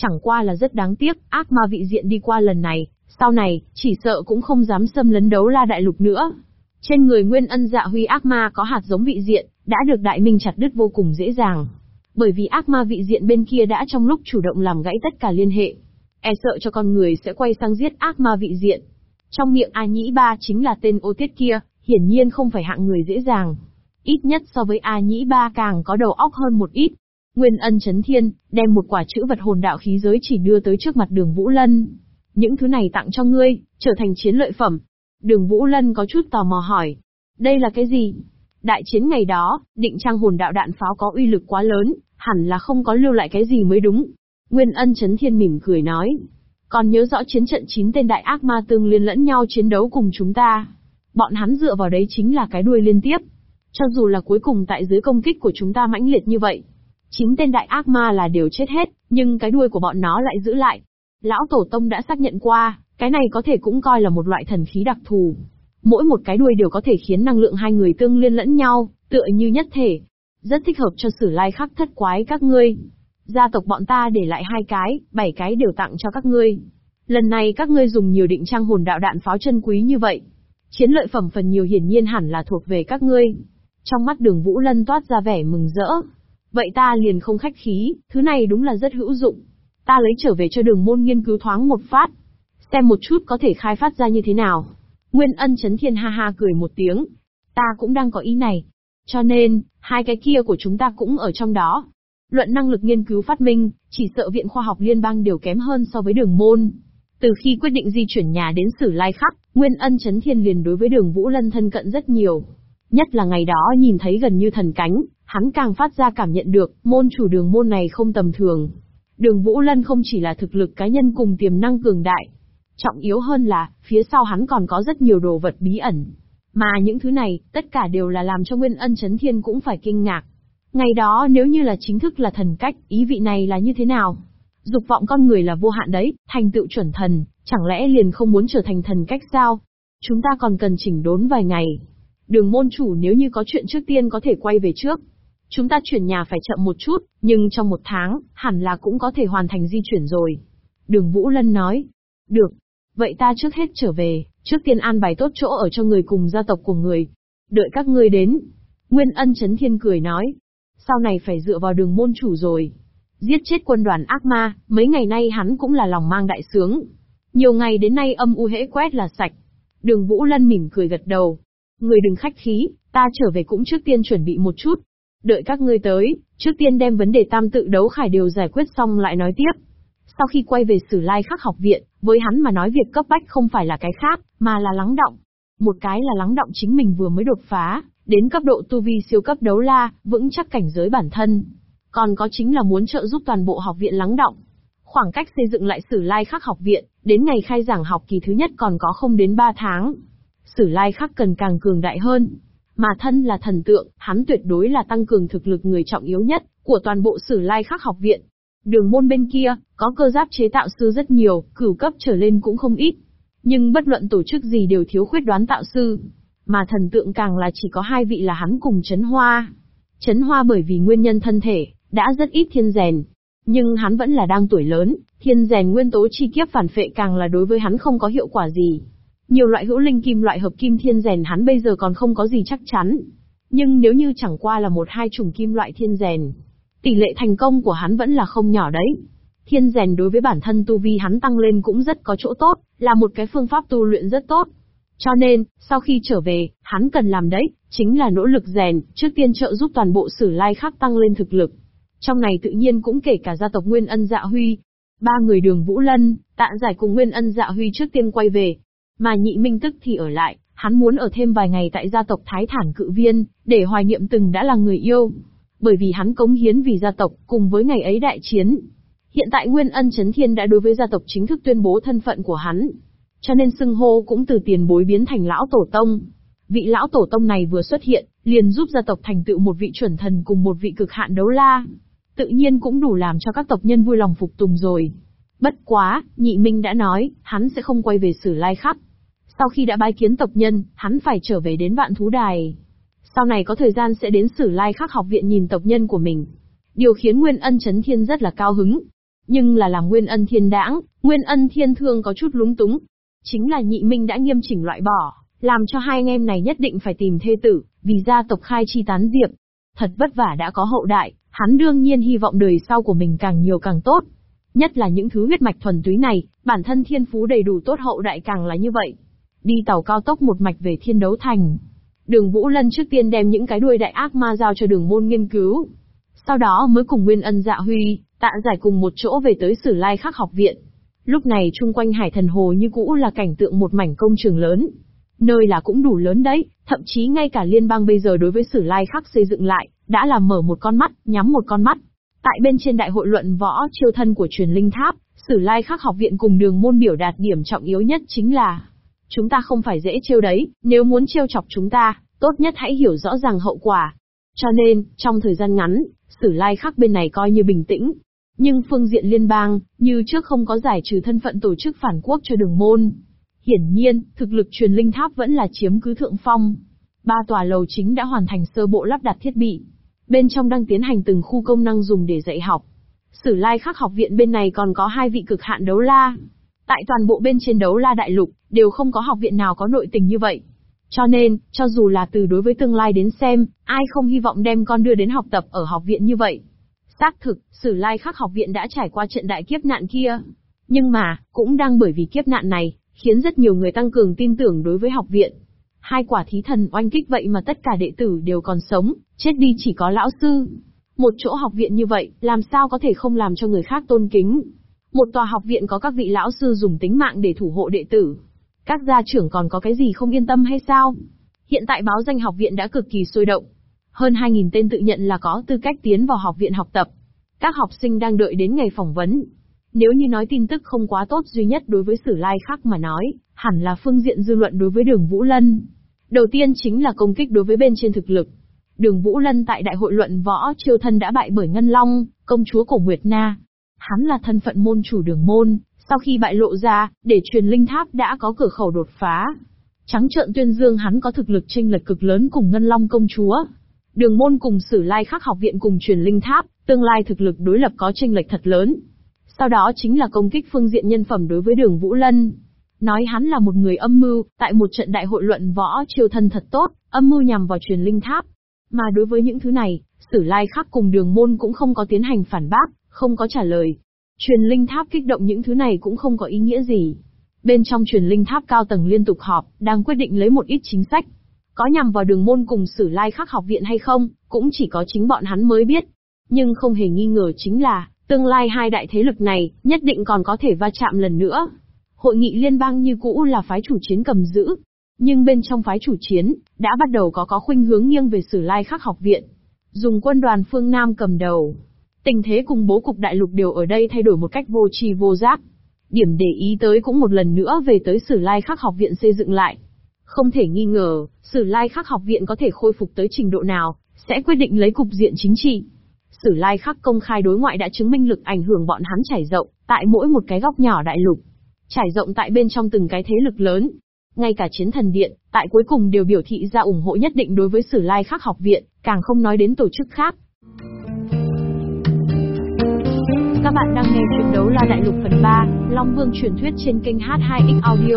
Speaker 1: Chẳng qua là rất đáng tiếc, ác ma vị diện đi qua lần này, sau này, chỉ sợ cũng không dám xâm lấn đấu la đại lục nữa. Trên người nguyên ân dạ huy ác ma có hạt giống vị diện, đã được đại minh chặt đứt vô cùng dễ dàng. Bởi vì ác ma vị diện bên kia đã trong lúc chủ động làm gãy tất cả liên hệ. E sợ cho con người sẽ quay sang giết ác ma vị diện. Trong miệng A Nhĩ Ba chính là tên ô tiết kia, hiển nhiên không phải hạng người dễ dàng. Ít nhất so với A Nhĩ Ba càng có đầu óc hơn một ít. Nguyên ân chấn thiên, đem một quả chữ vật hồn đạo khí giới chỉ đưa tới trước mặt đường Vũ Lân. Những thứ này tặng cho ngươi, trở thành chiến lợi phẩm. Đường Vũ Lân có chút tò mò hỏi. Đây là cái gì? Đại chiến ngày đó, định trang hồn đạo đạn pháo có uy lực quá lớn, hẳn là không có lưu lại cái gì mới đúng. Nguyên ân chấn thiên mỉm cười nói. Còn nhớ rõ chiến trận chín tên đại ác ma tương liên lẫn nhau chiến đấu cùng chúng ta. Bọn hắn dựa vào đấy chính là cái đuôi liên tiếp. Cho dù là cuối cùng tại dưới công kích của chúng ta mãnh liệt như vậy. Chín tên đại ác ma là đều chết hết, nhưng cái đuôi của bọn nó lại giữ lại. Lão Tổ Tông đã xác nhận qua, cái này có thể cũng coi là một loại thần khí đặc thù. Mỗi một cái đuôi đều có thể khiến năng lượng hai người tương liên lẫn nhau, tựa như nhất thể. Rất thích hợp cho sử lai khắc thất quái các ngươi. Gia tộc bọn ta để lại hai cái, bảy cái đều tặng cho các ngươi. Lần này các ngươi dùng nhiều định trang hồn đạo đạn pháo chân quý như vậy. Chiến lợi phẩm phần nhiều hiển nhiên hẳn là thuộc về các ngươi. Trong mắt đường Vũ Lân toát ra vẻ mừng rỡ. Vậy ta liền không khách khí, thứ này đúng là rất hữu dụng. Ta lấy trở về cho đường môn nghiên cứu thoáng một phát. Xem một chút có thể khai phát ra như thế nào. Nguyên ân chấn thiên ha ha cười một tiếng. Ta cũng đang có ý này. Cho nên, hai cái kia của chúng ta cũng ở trong đó. Luận năng lực nghiên cứu phát minh, chỉ sợ Viện Khoa học Liên bang đều kém hơn so với đường môn. Từ khi quyết định di chuyển nhà đến Sử Lai Khắc, Nguyên Ân Chấn Thiên liền đối với đường Vũ Lân thân cận rất nhiều. Nhất là ngày đó nhìn thấy gần như thần cánh, hắn càng phát ra cảm nhận được, môn chủ đường môn này không tầm thường. Đường Vũ Lân không chỉ là thực lực cá nhân cùng tiềm năng cường đại. Trọng yếu hơn là, phía sau hắn còn có rất nhiều đồ vật bí ẩn. Mà những thứ này, tất cả đều là làm cho Nguyên Ân Chấn Thiên cũng phải kinh ngạc. Ngày đó nếu như là chính thức là thần cách, ý vị này là như thế nào? Dục vọng con người là vô hạn đấy, thành tựu chuẩn thần, chẳng lẽ liền không muốn trở thành thần cách sao? Chúng ta còn cần chỉnh đốn vài ngày. Đường môn chủ nếu như có chuyện trước tiên có thể quay về trước. Chúng ta chuyển nhà phải chậm một chút, nhưng trong một tháng, hẳn là cũng có thể hoàn thành di chuyển rồi. Đường Vũ Lân nói. Được. Vậy ta trước hết trở về, trước tiên an bài tốt chỗ ở cho người cùng gia tộc của người. Đợi các ngươi đến. Nguyên ân chấn thiên cười nói. Sau này phải dựa vào đường môn chủ rồi. Giết chết quân đoàn ác ma, mấy ngày nay hắn cũng là lòng mang đại sướng. Nhiều ngày đến nay âm u hễ quét là sạch. Đường Vũ Lân mỉm cười gật đầu. Người đừng khách khí, ta trở về cũng trước tiên chuẩn bị một chút. Đợi các ngươi tới, trước tiên đem vấn đề tam tự đấu khải đều giải quyết xong lại nói tiếp. Sau khi quay về Sử Lai Khắc học viện, với hắn mà nói việc cấp bách không phải là cái khác, mà là lắng động. Một cái là lắng động chính mình vừa mới đột phá, đến cấp độ tu vi siêu cấp đấu la, vững chắc cảnh giới bản thân. Còn có chính là muốn trợ giúp toàn bộ học viện lắng động. Khoảng cách xây dựng lại Sử Lai Khắc học viện, đến ngày khai giảng học kỳ thứ nhất còn có không đến 3 tháng. Sử Lai Khắc cần càng cường đại hơn. Mà thân là thần tượng, hắn tuyệt đối là tăng cường thực lực người trọng yếu nhất của toàn bộ Sử Lai Khắc học viện. Đường môn bên kia, có cơ giáp chế tạo sư rất nhiều, cửu cấp trở lên cũng không ít. Nhưng bất luận tổ chức gì đều thiếu khuyết đoán tạo sư. Mà thần tượng càng là chỉ có hai vị là hắn cùng chấn hoa. Chấn hoa bởi vì nguyên nhân thân thể, đã rất ít thiên rèn. Nhưng hắn vẫn là đang tuổi lớn, thiên rèn nguyên tố chi kiếp phản phệ càng là đối với hắn không có hiệu quả gì. Nhiều loại hữu linh kim loại hợp kim thiên rèn hắn bây giờ còn không có gì chắc chắn. Nhưng nếu như chẳng qua là một hai chủng kim loại thiên rèn, tỷ lệ thành công của hắn vẫn là không nhỏ đấy. Thiên rèn đối với bản thân tu vi hắn tăng lên cũng rất có chỗ tốt, là một cái phương pháp tu luyện rất tốt. Cho nên, sau khi trở về, hắn cần làm đấy, chính là nỗ lực rèn, trước tiên trợ giúp toàn bộ sử lai khác tăng lên thực lực. Trong này tự nhiên cũng kể cả gia tộc Nguyên Ân Dạ Huy. Ba người đường Vũ Lân, tạ giải cùng Nguyên Ân Dạ Huy trước tiên quay về. Mà nhị minh tức thì ở lại, hắn muốn ở thêm vài ngày tại gia tộc Thái Thản Cự Viên, để hoài niệm từng đã là người yêu. Bởi vì hắn cống hiến vì gia tộc, cùng với ngày ấy đại chiến. Hiện tại Nguyên Ân Chấn Thiên đã đối với gia tộc chính thức tuyên bố thân phận của hắn. Cho nên xưng hô cũng từ tiền bối biến thành lão tổ tông. Vị lão tổ tông này vừa xuất hiện, liền giúp gia tộc thành tựu một vị chuẩn thần cùng một vị cực hạn đấu la tự nhiên cũng đủ làm cho các tộc nhân vui lòng phục tùng rồi. Bất quá, nhị minh đã nói, hắn sẽ không quay về sử lai khắc. Sau khi đã bái kiến tộc nhân, hắn phải trở về đến vạn thú đài. Sau này có thời gian sẽ đến sử lai khắc học viện nhìn tộc nhân của mình. Điều khiến Nguyên Ân Chấn Thiên rất là cao hứng. Nhưng là làm Nguyên Ân Thiên đãng, Nguyên Ân Thiên Thương có chút lúng túng. Chính là nhị minh đã nghiêm chỉnh loại bỏ, làm cho hai anh em này nhất định phải tìm thê tử, vì gia tộc khai chi tán diệp. Thật vất vả đã có hậu đại, Hắn đương nhiên hy vọng đời sau của mình càng nhiều càng tốt. Nhất là những thứ huyết mạch thuần túy này, bản thân thiên phú đầy đủ tốt hậu đại càng là như vậy. Đi tàu cao tốc một mạch về thiên đấu thành. Đường Vũ Lân trước tiên đem những cái đuôi đại ác ma giao cho đường môn nghiên cứu. Sau đó mới cùng Nguyên Ân Dạ Huy, tạ giải cùng một chỗ về tới Sử Lai Khắc học viện. Lúc này chung quanh Hải Thần Hồ như cũ là cảnh tượng một mảnh công trường lớn. Nơi là cũng đủ lớn đấy, thậm chí ngay cả liên bang bây giờ đối với Sử Lai Khắc xây dựng lại, đã là mở một con mắt, nhắm một con mắt. Tại bên trên đại hội luận võ chiêu thân của truyền linh tháp, Sử Lai Khắc học viện cùng đường môn biểu đạt điểm trọng yếu nhất chính là Chúng ta không phải dễ trêu đấy, nếu muốn trêu chọc chúng ta, tốt nhất hãy hiểu rõ ràng hậu quả. Cho nên, trong thời gian ngắn, Sử Lai Khắc bên này coi như bình tĩnh. Nhưng phương diện liên bang, như trước không có giải trừ thân phận tổ chức phản quốc cho đường môn. Hiển nhiên, thực lực truyền linh tháp vẫn là chiếm cứ thượng phong. Ba tòa lầu chính đã hoàn thành sơ bộ lắp đặt thiết bị. Bên trong đang tiến hành từng khu công năng dùng để dạy học. Sử Lai Khắc học viện bên này còn có hai vị cực hạn đấu la. Tại toàn bộ bên trên đấu la đại lục, đều không có học viện nào có nội tình như vậy. Cho nên, cho dù là từ đối với tương lai đến xem, ai không hy vọng đem con đưa đến học tập ở học viện như vậy. Xác thực, Sử Lai Khắc học viện đã trải qua trận đại kiếp nạn kia. Nhưng mà, cũng đang bởi vì kiếp nạn này, khiến rất nhiều người tăng cường tin tưởng đối với học viện. Hai quả thí thần oanh kích vậy mà tất cả đệ tử đều còn sống, chết đi chỉ có lão sư. Một chỗ học viện như vậy, làm sao có thể không làm cho người khác tôn kính. Một tòa học viện có các vị lão sư dùng tính mạng để thủ hộ đệ tử. Các gia trưởng còn có cái gì không yên tâm hay sao? Hiện tại báo danh học viện đã cực kỳ sôi động. Hơn 2.000 tên tự nhận là có tư cách tiến vào học viện học tập. Các học sinh đang đợi đến ngày phỏng vấn. Nếu như nói tin tức không quá tốt duy nhất đối với Sử Lai Khắc mà nói, hẳn là phương diện dư luận đối với Đường Vũ Lân. Đầu tiên chính là công kích đối với bên trên thực lực. Đường Vũ Lân tại đại hội luận võ triều thân đã bại bởi Ngân Long, công chúa cổ Nguyệt Na. Hắn là thân phận môn chủ đường môn, sau khi bại lộ ra, để truyền linh tháp đã có cửa khẩu đột phá. Trắng trợn tuyên dương hắn có thực lực chênh lệch cực lớn cùng Ngân Long công chúa. Đường môn cùng Sử Lai Khắc học viện cùng truyền linh tháp, tương lai thực lực đối lập có chênh lệch thật lớn. Sau đó chính là công kích phương diện nhân phẩm đối với Đường Vũ Lân. Nói hắn là một người âm mưu, tại một trận đại hội luận võ chiêu thân thật tốt, âm mưu nhằm vào truyền linh tháp. Mà đối với những thứ này, Sử Lai Khắc cùng Đường môn cũng không có tiến hành phản bác, không có trả lời. Truyền linh tháp kích động những thứ này cũng không có ý nghĩa gì. Bên trong truyền linh tháp cao tầng liên tục họp, đang quyết định lấy một ít chính sách. Có nhằm vào đường môn cùng sử lai khắc học viện hay không, cũng chỉ có chính bọn hắn mới biết. Nhưng không hề nghi ngờ chính là, tương lai hai đại thế lực này, nhất định còn có thể va chạm lần nữa. Hội nghị liên bang như cũ là phái chủ chiến cầm giữ. Nhưng bên trong phái chủ chiến, đã bắt đầu có có khuynh hướng nghiêng về sử lai khắc học viện. Dùng quân đoàn phương Nam cầm đầu, Tình thế cùng bố cục đại lục đều ở đây thay đổi một cách vô tri vô giác. Điểm để ý tới cũng một lần nữa về tới Sử Lai Khắc học viện xây dựng lại. Không thể nghi ngờ, Sử Lai Khắc học viện có thể khôi phục tới trình độ nào, sẽ quyết định lấy cục diện chính trị. Sử Lai Khắc công khai đối ngoại đã chứng minh lực ảnh hưởng bọn hắn trải rộng, tại mỗi một cái góc nhỏ đại lục. Trải rộng tại bên trong từng cái thế lực lớn. Ngay cả chiến thần điện, tại cuối cùng đều biểu thị ra ủng hộ nhất định đối với Sử Lai Khắc học viện, càng không nói đến tổ chức khác. Các bạn đang nghe chuyện đấu la đại lục phần 3, Long Vương truyền thuyết trên kênh H2X Audio.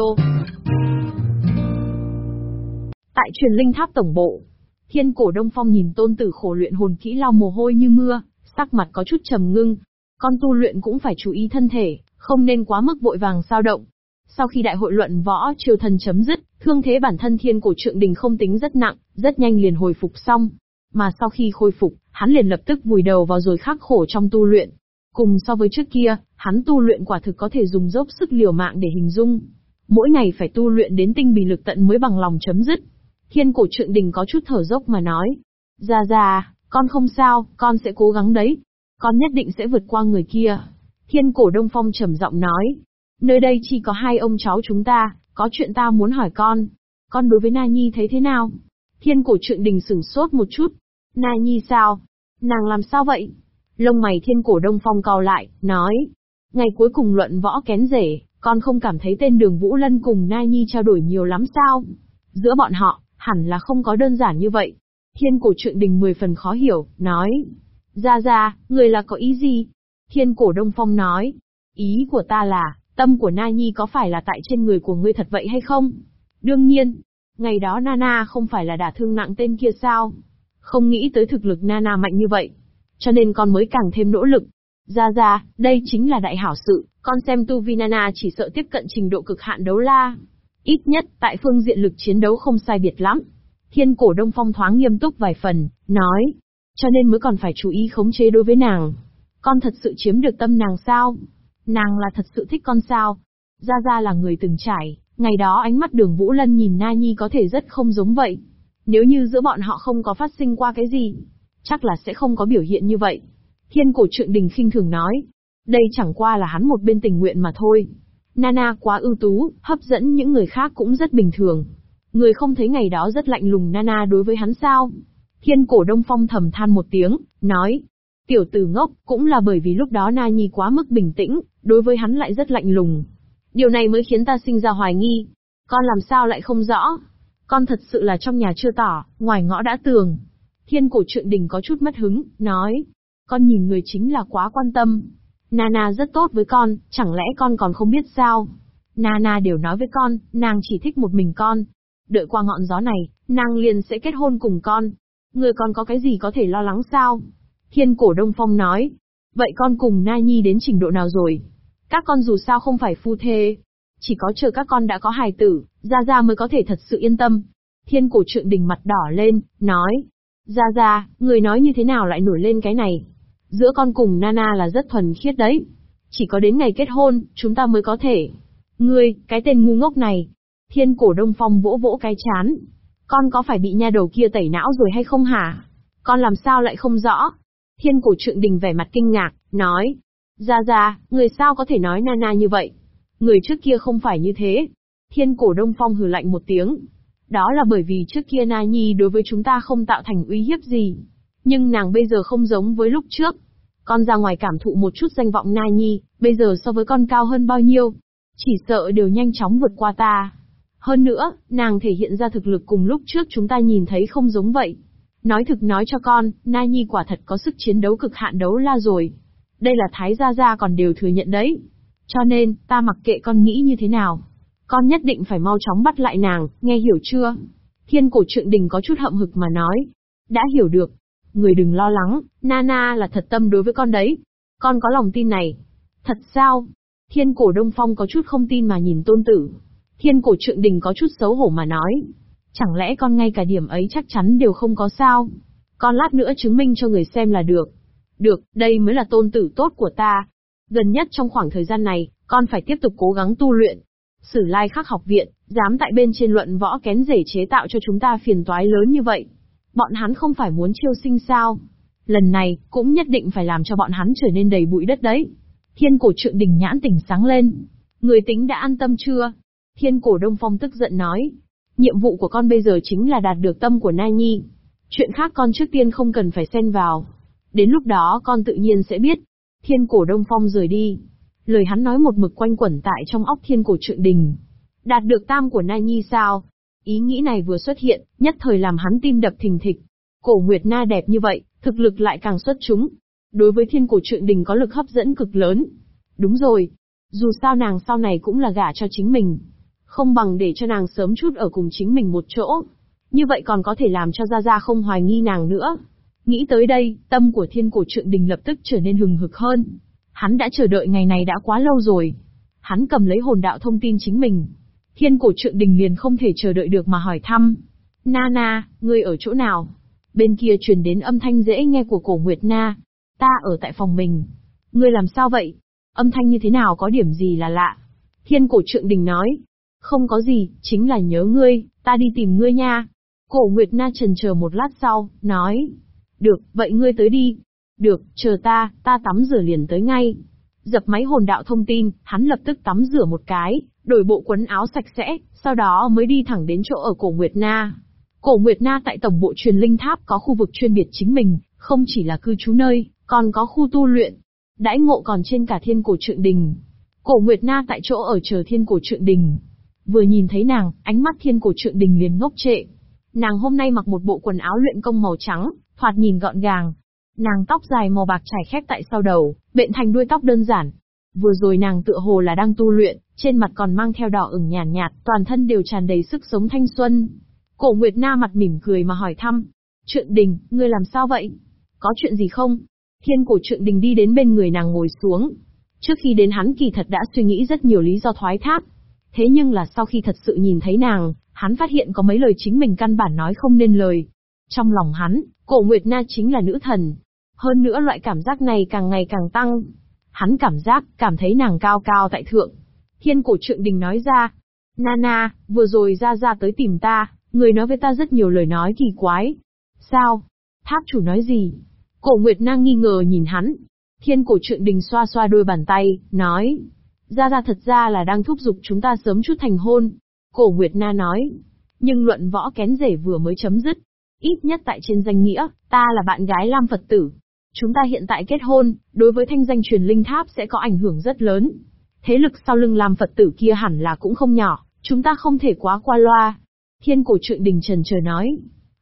Speaker 1: Tại truyền linh tháp tổng bộ, thiên cổ đông phong nhìn tôn tử khổ luyện hồn kỹ lau mồ hôi như mưa, sắc mặt có chút trầm ngưng. Con tu luyện cũng phải chú ý thân thể, không nên quá mức vội vàng sao động. Sau khi đại hội luận võ triều thần chấm dứt, thương thế bản thân thiên cổ trượng đình không tính rất nặng, rất nhanh liền hồi phục xong. Mà sau khi khôi phục, hắn liền lập tức vùi đầu vào rồi khắc khổ trong tu luyện. Cùng so với trước kia, hắn tu luyện quả thực có thể dùng dốc sức liều mạng để hình dung. Mỗi ngày phải tu luyện đến tinh bì lực tận mới bằng lòng chấm dứt. Thiên cổ trượng đình có chút thở dốc mà nói. Ra ra, con không sao, con sẽ cố gắng đấy. Con nhất định sẽ vượt qua người kia. Thiên cổ đông phong trầm giọng nói. Nơi đây chỉ có hai ông cháu chúng ta, có chuyện ta muốn hỏi con. Con đối với Na Nhi thấy thế nào? Thiên cổ trượng đình sửng sốt một chút. Na Nhi sao? Nàng làm sao vậy? Lông mày thiên cổ đông phong cau lại, nói. Ngày cuối cùng luận võ kén rể, con không cảm thấy tên đường Vũ Lân cùng Na Nhi trao đổi nhiều lắm sao? Giữa bọn họ, hẳn là không có đơn giản như vậy. Thiên cổ trượng đình mười phần khó hiểu, nói. Ra ra, người là có ý gì? Thiên cổ đông phong nói. Ý của ta là, tâm của Na Nhi có phải là tại trên người của ngươi thật vậy hay không? Đương nhiên. Ngày đó Nana không phải là đả thương nặng tên kia sao? Không nghĩ tới thực lực Nana mạnh như vậy cho nên con mới càng thêm nỗ lực. Ra ra, đây chính là đại hảo sự, con xem tu Vinana chỉ sợ tiếp cận trình độ cực hạn đấu la. Ít nhất, tại phương diện lực chiến đấu không sai biệt lắm. Thiên cổ Đông Phong thoáng nghiêm túc vài phần, nói. Cho nên mới còn phải chú ý khống chế đối với nàng. Con thật sự chiếm được tâm nàng sao? Nàng là thật sự thích con sao? Gia Gia là người từng trải, ngày đó ánh mắt đường Vũ Lân nhìn Na Nhi có thể rất không giống vậy. Nếu như giữa bọn họ không có phát sinh qua cái gì, chắc là sẽ không có biểu hiện như vậy. Thiên cổ trượng đình khinh thường nói, đây chẳng qua là hắn một bên tình nguyện mà thôi. Nana quá ưu tú, hấp dẫn những người khác cũng rất bình thường. Người không thấy ngày đó rất lạnh lùng Nana đối với hắn sao? Thiên cổ đông phong thầm than một tiếng, nói. Tiểu tử ngốc, cũng là bởi vì lúc đó Na Nhi quá mức bình tĩnh, đối với hắn lại rất lạnh lùng. Điều này mới khiến ta sinh ra hoài nghi. Con làm sao lại không rõ? Con thật sự là trong nhà chưa tỏ, ngoài ngõ đã tường. Thiên cổ trượng đình có chút mất hứng, nói. Con nhìn người chính là quá quan tâm. Nana rất tốt với con, chẳng lẽ con còn không biết sao? Nana đều nói với con, nàng chỉ thích một mình con. Đợi qua ngọn gió này, nàng liền sẽ kết hôn cùng con. Người con có cái gì có thể lo lắng sao? Thiên cổ Đông Phong nói. Vậy con cùng Na Nhi đến trình độ nào rồi? Các con dù sao không phải phu thê. Chỉ có chờ các con đã có hài tử, Gia Gia mới có thể thật sự yên tâm. Thiên cổ trượng đình mặt đỏ lên, nói. Gia Gia, người nói như thế nào lại nổi lên cái này? Giữa con cùng Nana là rất thuần khiết đấy. Chỉ có đến ngày kết hôn, chúng ta mới có thể. Ngươi, cái tên ngu ngốc này. Thiên cổ đông phong vỗ vỗ cái chán. Con có phải bị nha đầu kia tẩy não rồi hay không hả? Con làm sao lại không rõ? Thiên cổ trượng đình vẻ mặt kinh ngạc, nói. Ra ra, người sao có thể nói Nana như vậy? Người trước kia không phải như thế. Thiên cổ đông phong hừ lạnh một tiếng. Đó là bởi vì trước kia Na Nhi đối với chúng ta không tạo thành uy hiếp gì. Nhưng nàng bây giờ không giống với lúc trước. Con ra ngoài cảm thụ một chút danh vọng Na Nhi, bây giờ so với con cao hơn bao nhiêu. Chỉ sợ đều nhanh chóng vượt qua ta. Hơn nữa, nàng thể hiện ra thực lực cùng lúc trước chúng ta nhìn thấy không giống vậy. Nói thực nói cho con, Na Nhi quả thật có sức chiến đấu cực hạn đấu la rồi. Đây là Thái Gia Gia còn đều thừa nhận đấy. Cho nên, ta mặc kệ con nghĩ như thế nào. Con nhất định phải mau chóng bắt lại nàng, nghe hiểu chưa? Thiên cổ trượng đình có chút hậm hực mà nói. Đã hiểu được. Người đừng lo lắng, Nana là thật tâm đối với con đấy. Con có lòng tin này. Thật sao? Thiên cổ đông phong có chút không tin mà nhìn tôn tử. Thiên cổ trượng đình có chút xấu hổ mà nói. Chẳng lẽ con ngay cả điểm ấy chắc chắn đều không có sao? Con lát nữa chứng minh cho người xem là được. Được, đây mới là tôn tử tốt của ta. Gần nhất trong khoảng thời gian này, con phải tiếp tục cố gắng tu luyện. Sử lai khắc học viện, dám tại bên trên luận võ kén rể chế tạo cho chúng ta phiền toái lớn như vậy. Bọn hắn không phải muốn chiêu sinh sao? Lần này, cũng nhất định phải làm cho bọn hắn trở nên đầy bụi đất đấy. Thiên cổ trượng đỉnh nhãn tỉnh sáng lên. Người tính đã an tâm chưa? Thiên cổ đông phong tức giận nói. Nhiệm vụ của con bây giờ chính là đạt được tâm của Na Nhi. Chuyện khác con trước tiên không cần phải xen vào. Đến lúc đó con tự nhiên sẽ biết. Thiên cổ đông phong rời đi. Lời hắn nói một mực quanh quẩn tại trong óc thiên cổ trượng đình. Đạt được tam của Na Nhi sao? Ý nghĩ này vừa xuất hiện, nhất thời làm hắn tim đập thình thịch. Cổ Nguyệt Na đẹp như vậy, thực lực lại càng xuất chúng. Đối với thiên cổ trượng đình có lực hấp dẫn cực lớn. Đúng rồi. Dù sao nàng sau này cũng là gả cho chính mình. Không bằng để cho nàng sớm chút ở cùng chính mình một chỗ. Như vậy còn có thể làm cho Gia Gia không hoài nghi nàng nữa. Nghĩ tới đây, tâm của thiên cổ trượng đình lập tức trở nên hừng hực hơn. Hắn đã chờ đợi ngày này đã quá lâu rồi. Hắn cầm lấy hồn đạo thông tin chính mình. Thiên cổ trượng đình liền không thể chờ đợi được mà hỏi thăm. Nana, ngươi ở chỗ nào? Bên kia truyền đến âm thanh dễ nghe của cổ Nguyệt Na. Ta ở tại phòng mình. Ngươi làm sao vậy? Âm thanh như thế nào có điểm gì là lạ? Thiên cổ trượng đình nói. Không có gì, chính là nhớ ngươi, ta đi tìm ngươi nha. Cổ Nguyệt Na trần chờ một lát sau, nói. Được, vậy ngươi tới đi. Được, chờ ta, ta tắm rửa liền tới ngay. Dập máy hồn đạo thông tin, hắn lập tức tắm rửa một cái, đổi bộ quần áo sạch sẽ, sau đó mới đi thẳng đến chỗ ở cổ Nguyệt Na. Cổ Nguyệt Na tại tổng bộ truyền linh tháp có khu vực chuyên biệt chính mình, không chỉ là cư trú nơi, còn có khu tu luyện. Đãi ngộ còn trên cả thiên cổ trượng đình. Cổ Nguyệt Na tại chỗ ở chờ thiên cổ trượng đình. Vừa nhìn thấy nàng, ánh mắt thiên cổ trượng đình liền ngốc trệ. Nàng hôm nay mặc một bộ quần áo luyện công màu trắng, thoạt nhìn gọn gàng. Nàng tóc dài màu bạc trải khép tại sau đầu, bện thành đuôi tóc đơn giản. Vừa rồi nàng tựa hồ là đang tu luyện, trên mặt còn mang theo đỏ ửng nhàn nhạt, nhạt, toàn thân đều tràn đầy sức sống thanh xuân. Cổ Nguyệt Na mặt mỉm cười mà hỏi thăm. Trượng đình, ngươi làm sao vậy? Có chuyện gì không? Thiên cổ trượng đình đi đến bên người nàng ngồi xuống. Trước khi đến hắn kỳ thật đã suy nghĩ rất nhiều lý do thoái thác. Thế nhưng là sau khi thật sự nhìn thấy nàng, hắn phát hiện có mấy lời chính mình căn bản nói không nên lời. Trong lòng hắn, cổ Nguyệt Na chính là nữ thần. Hơn nữa loại cảm giác này càng ngày càng tăng. Hắn cảm giác, cảm thấy nàng cao cao tại thượng. Thiên cổ trượng đình nói ra. Nana, vừa rồi ra ra tới tìm ta, người nói với ta rất nhiều lời nói kỳ quái. Sao? Tháp chủ nói gì? Cổ Nguyệt Na nghi ngờ nhìn hắn. Thiên cổ trượng đình xoa xoa đôi bàn tay, nói. Ra ra thật ra là đang thúc giục chúng ta sớm chút thành hôn. Cổ Nguyệt Na nói. Nhưng luận võ kén rể vừa mới chấm dứt. Ít nhất tại trên danh nghĩa, ta là bạn gái Lam Phật tử. Chúng ta hiện tại kết hôn, đối với thanh danh truyền linh tháp sẽ có ảnh hưởng rất lớn. Thế lực sau lưng làm Phật tử kia hẳn là cũng không nhỏ, chúng ta không thể quá qua loa. Thiên cổ trượng đình trần trời nói.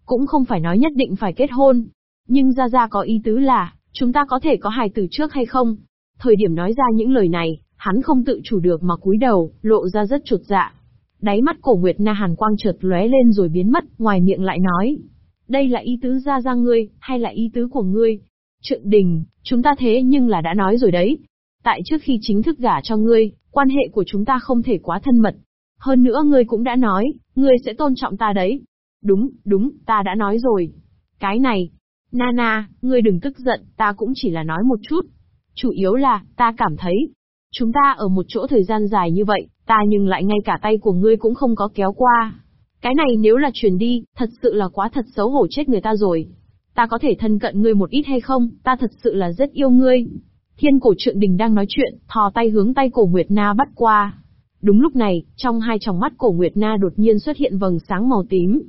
Speaker 1: Cũng không phải nói nhất định phải kết hôn. Nhưng ra ra có ý tứ là, chúng ta có thể có hài tử trước hay không? Thời điểm nói ra những lời này, hắn không tự chủ được mà cúi đầu, lộ ra rất chuột dạ. Đáy mắt cổ Nguyệt Na hàn quang chợt lóe lên rồi biến mất, ngoài miệng lại nói. Đây là ý tứ ra ra ngươi, hay là ý tứ của ngươi? Trượng đình, chúng ta thế nhưng là đã nói rồi đấy. Tại trước khi chính thức gả cho ngươi, quan hệ của chúng ta không thể quá thân mật. Hơn nữa ngươi cũng đã nói, ngươi sẽ tôn trọng ta đấy. Đúng, đúng, ta đã nói rồi. Cái này, Nana, ngươi đừng tức giận, ta cũng chỉ là nói một chút. Chủ yếu là, ta cảm thấy, chúng ta ở một chỗ thời gian dài như vậy, ta nhưng lại ngay cả tay của ngươi cũng không có kéo qua. Cái này nếu là truyền đi, thật sự là quá thật xấu hổ chết người ta rồi. Ta có thể thân cận ngươi một ít hay không, ta thật sự là rất yêu ngươi. Thiên cổ trượng đình đang nói chuyện, thò tay hướng tay cổ Nguyệt Na bắt qua. Đúng lúc này, trong hai tròng mắt cổ Nguyệt Na đột nhiên xuất hiện vầng sáng màu tím.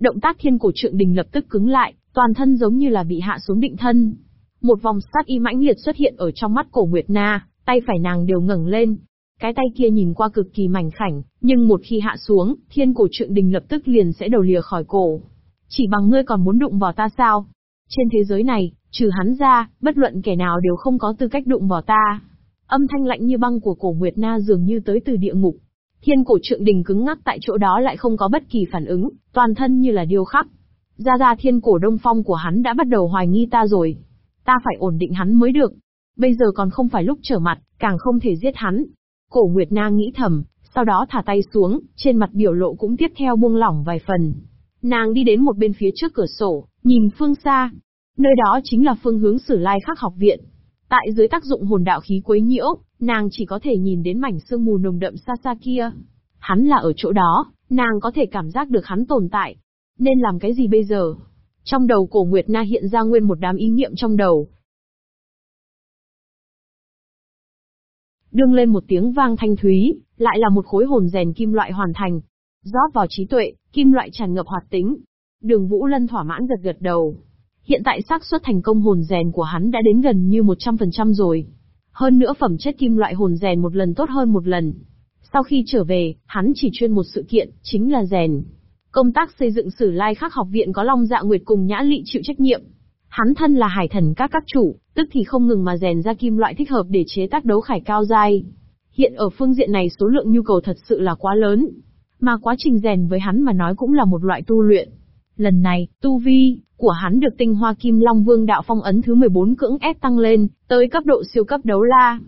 Speaker 1: Động tác thiên cổ trượng đình lập tức cứng lại, toàn thân giống như là bị hạ xuống định thân. Một vòng sát y mãnh liệt xuất hiện ở trong mắt cổ Nguyệt Na, tay phải nàng đều ngẩng lên. Cái tay kia nhìn qua cực kỳ mảnh khảnh, nhưng một khi hạ xuống, thiên cổ trượng đình lập tức liền sẽ đầu lìa khỏi cổ. Chỉ bằng ngươi còn muốn đụng vào ta sao? Trên thế giới này, trừ hắn ra, bất luận kẻ nào đều không có tư cách đụng vào ta. Âm thanh lạnh như băng của cổ Nguyệt Na dường như tới từ địa ngục. Thiên cổ trượng đình cứng ngắc tại chỗ đó lại không có bất kỳ phản ứng, toàn thân như là điêu khắc. Ra ra thiên cổ đông phong của hắn đã bắt đầu hoài nghi ta rồi. Ta phải ổn định hắn mới được. Bây giờ còn không phải lúc trở mặt, càng không thể giết hắn. Cổ Nguyệt Na nghĩ thầm, sau đó thả tay xuống, trên mặt biểu lộ cũng tiếp theo buông lỏng vài phần. Nàng đi đến một bên phía trước cửa sổ, nhìn phương xa. Nơi đó chính là phương hướng sử lai khắc học viện. Tại dưới tác dụng hồn đạo khí quấy nhiễu, nàng chỉ có thể nhìn đến mảnh sương mù nồng đậm xa xa kia. Hắn là ở chỗ đó, nàng có thể cảm giác được hắn tồn tại. Nên làm cái gì bây giờ? Trong đầu cổ Nguyệt Na hiện ra nguyên một đám ý niệm trong đầu. Đương lên một tiếng vang thanh thúy, lại là một khối hồn rèn kim loại hoàn thành. Rót vào trí tuệ, kim loại tràn ngập hoạt tính. Đường Vũ Lân thỏa mãn gật gật đầu. Hiện tại xác suất thành công hồn rèn của hắn đã đến gần như 100% rồi. Hơn nữa phẩm chất kim loại hồn rèn một lần tốt hơn một lần. Sau khi trở về, hắn chỉ chuyên một sự kiện, chính là rèn. Công tác xây dựng sử lai khắc học viện có Long Dạ Nguyệt cùng Nhã Lị chịu trách nhiệm. Hắn thân là hải thần các các chủ, tức thì không ngừng mà rèn ra kim loại thích hợp để chế tác đấu khải cao dai. Hiện ở phương diện này số lượng nhu cầu thật sự là quá lớn. Mà quá trình rèn với hắn mà nói cũng là một loại tu luyện. Lần này, tu vi của hắn được tinh hoa kim long vương đạo phong ấn thứ 14 cưỡng ép tăng lên, tới cấp độ siêu cấp đấu la.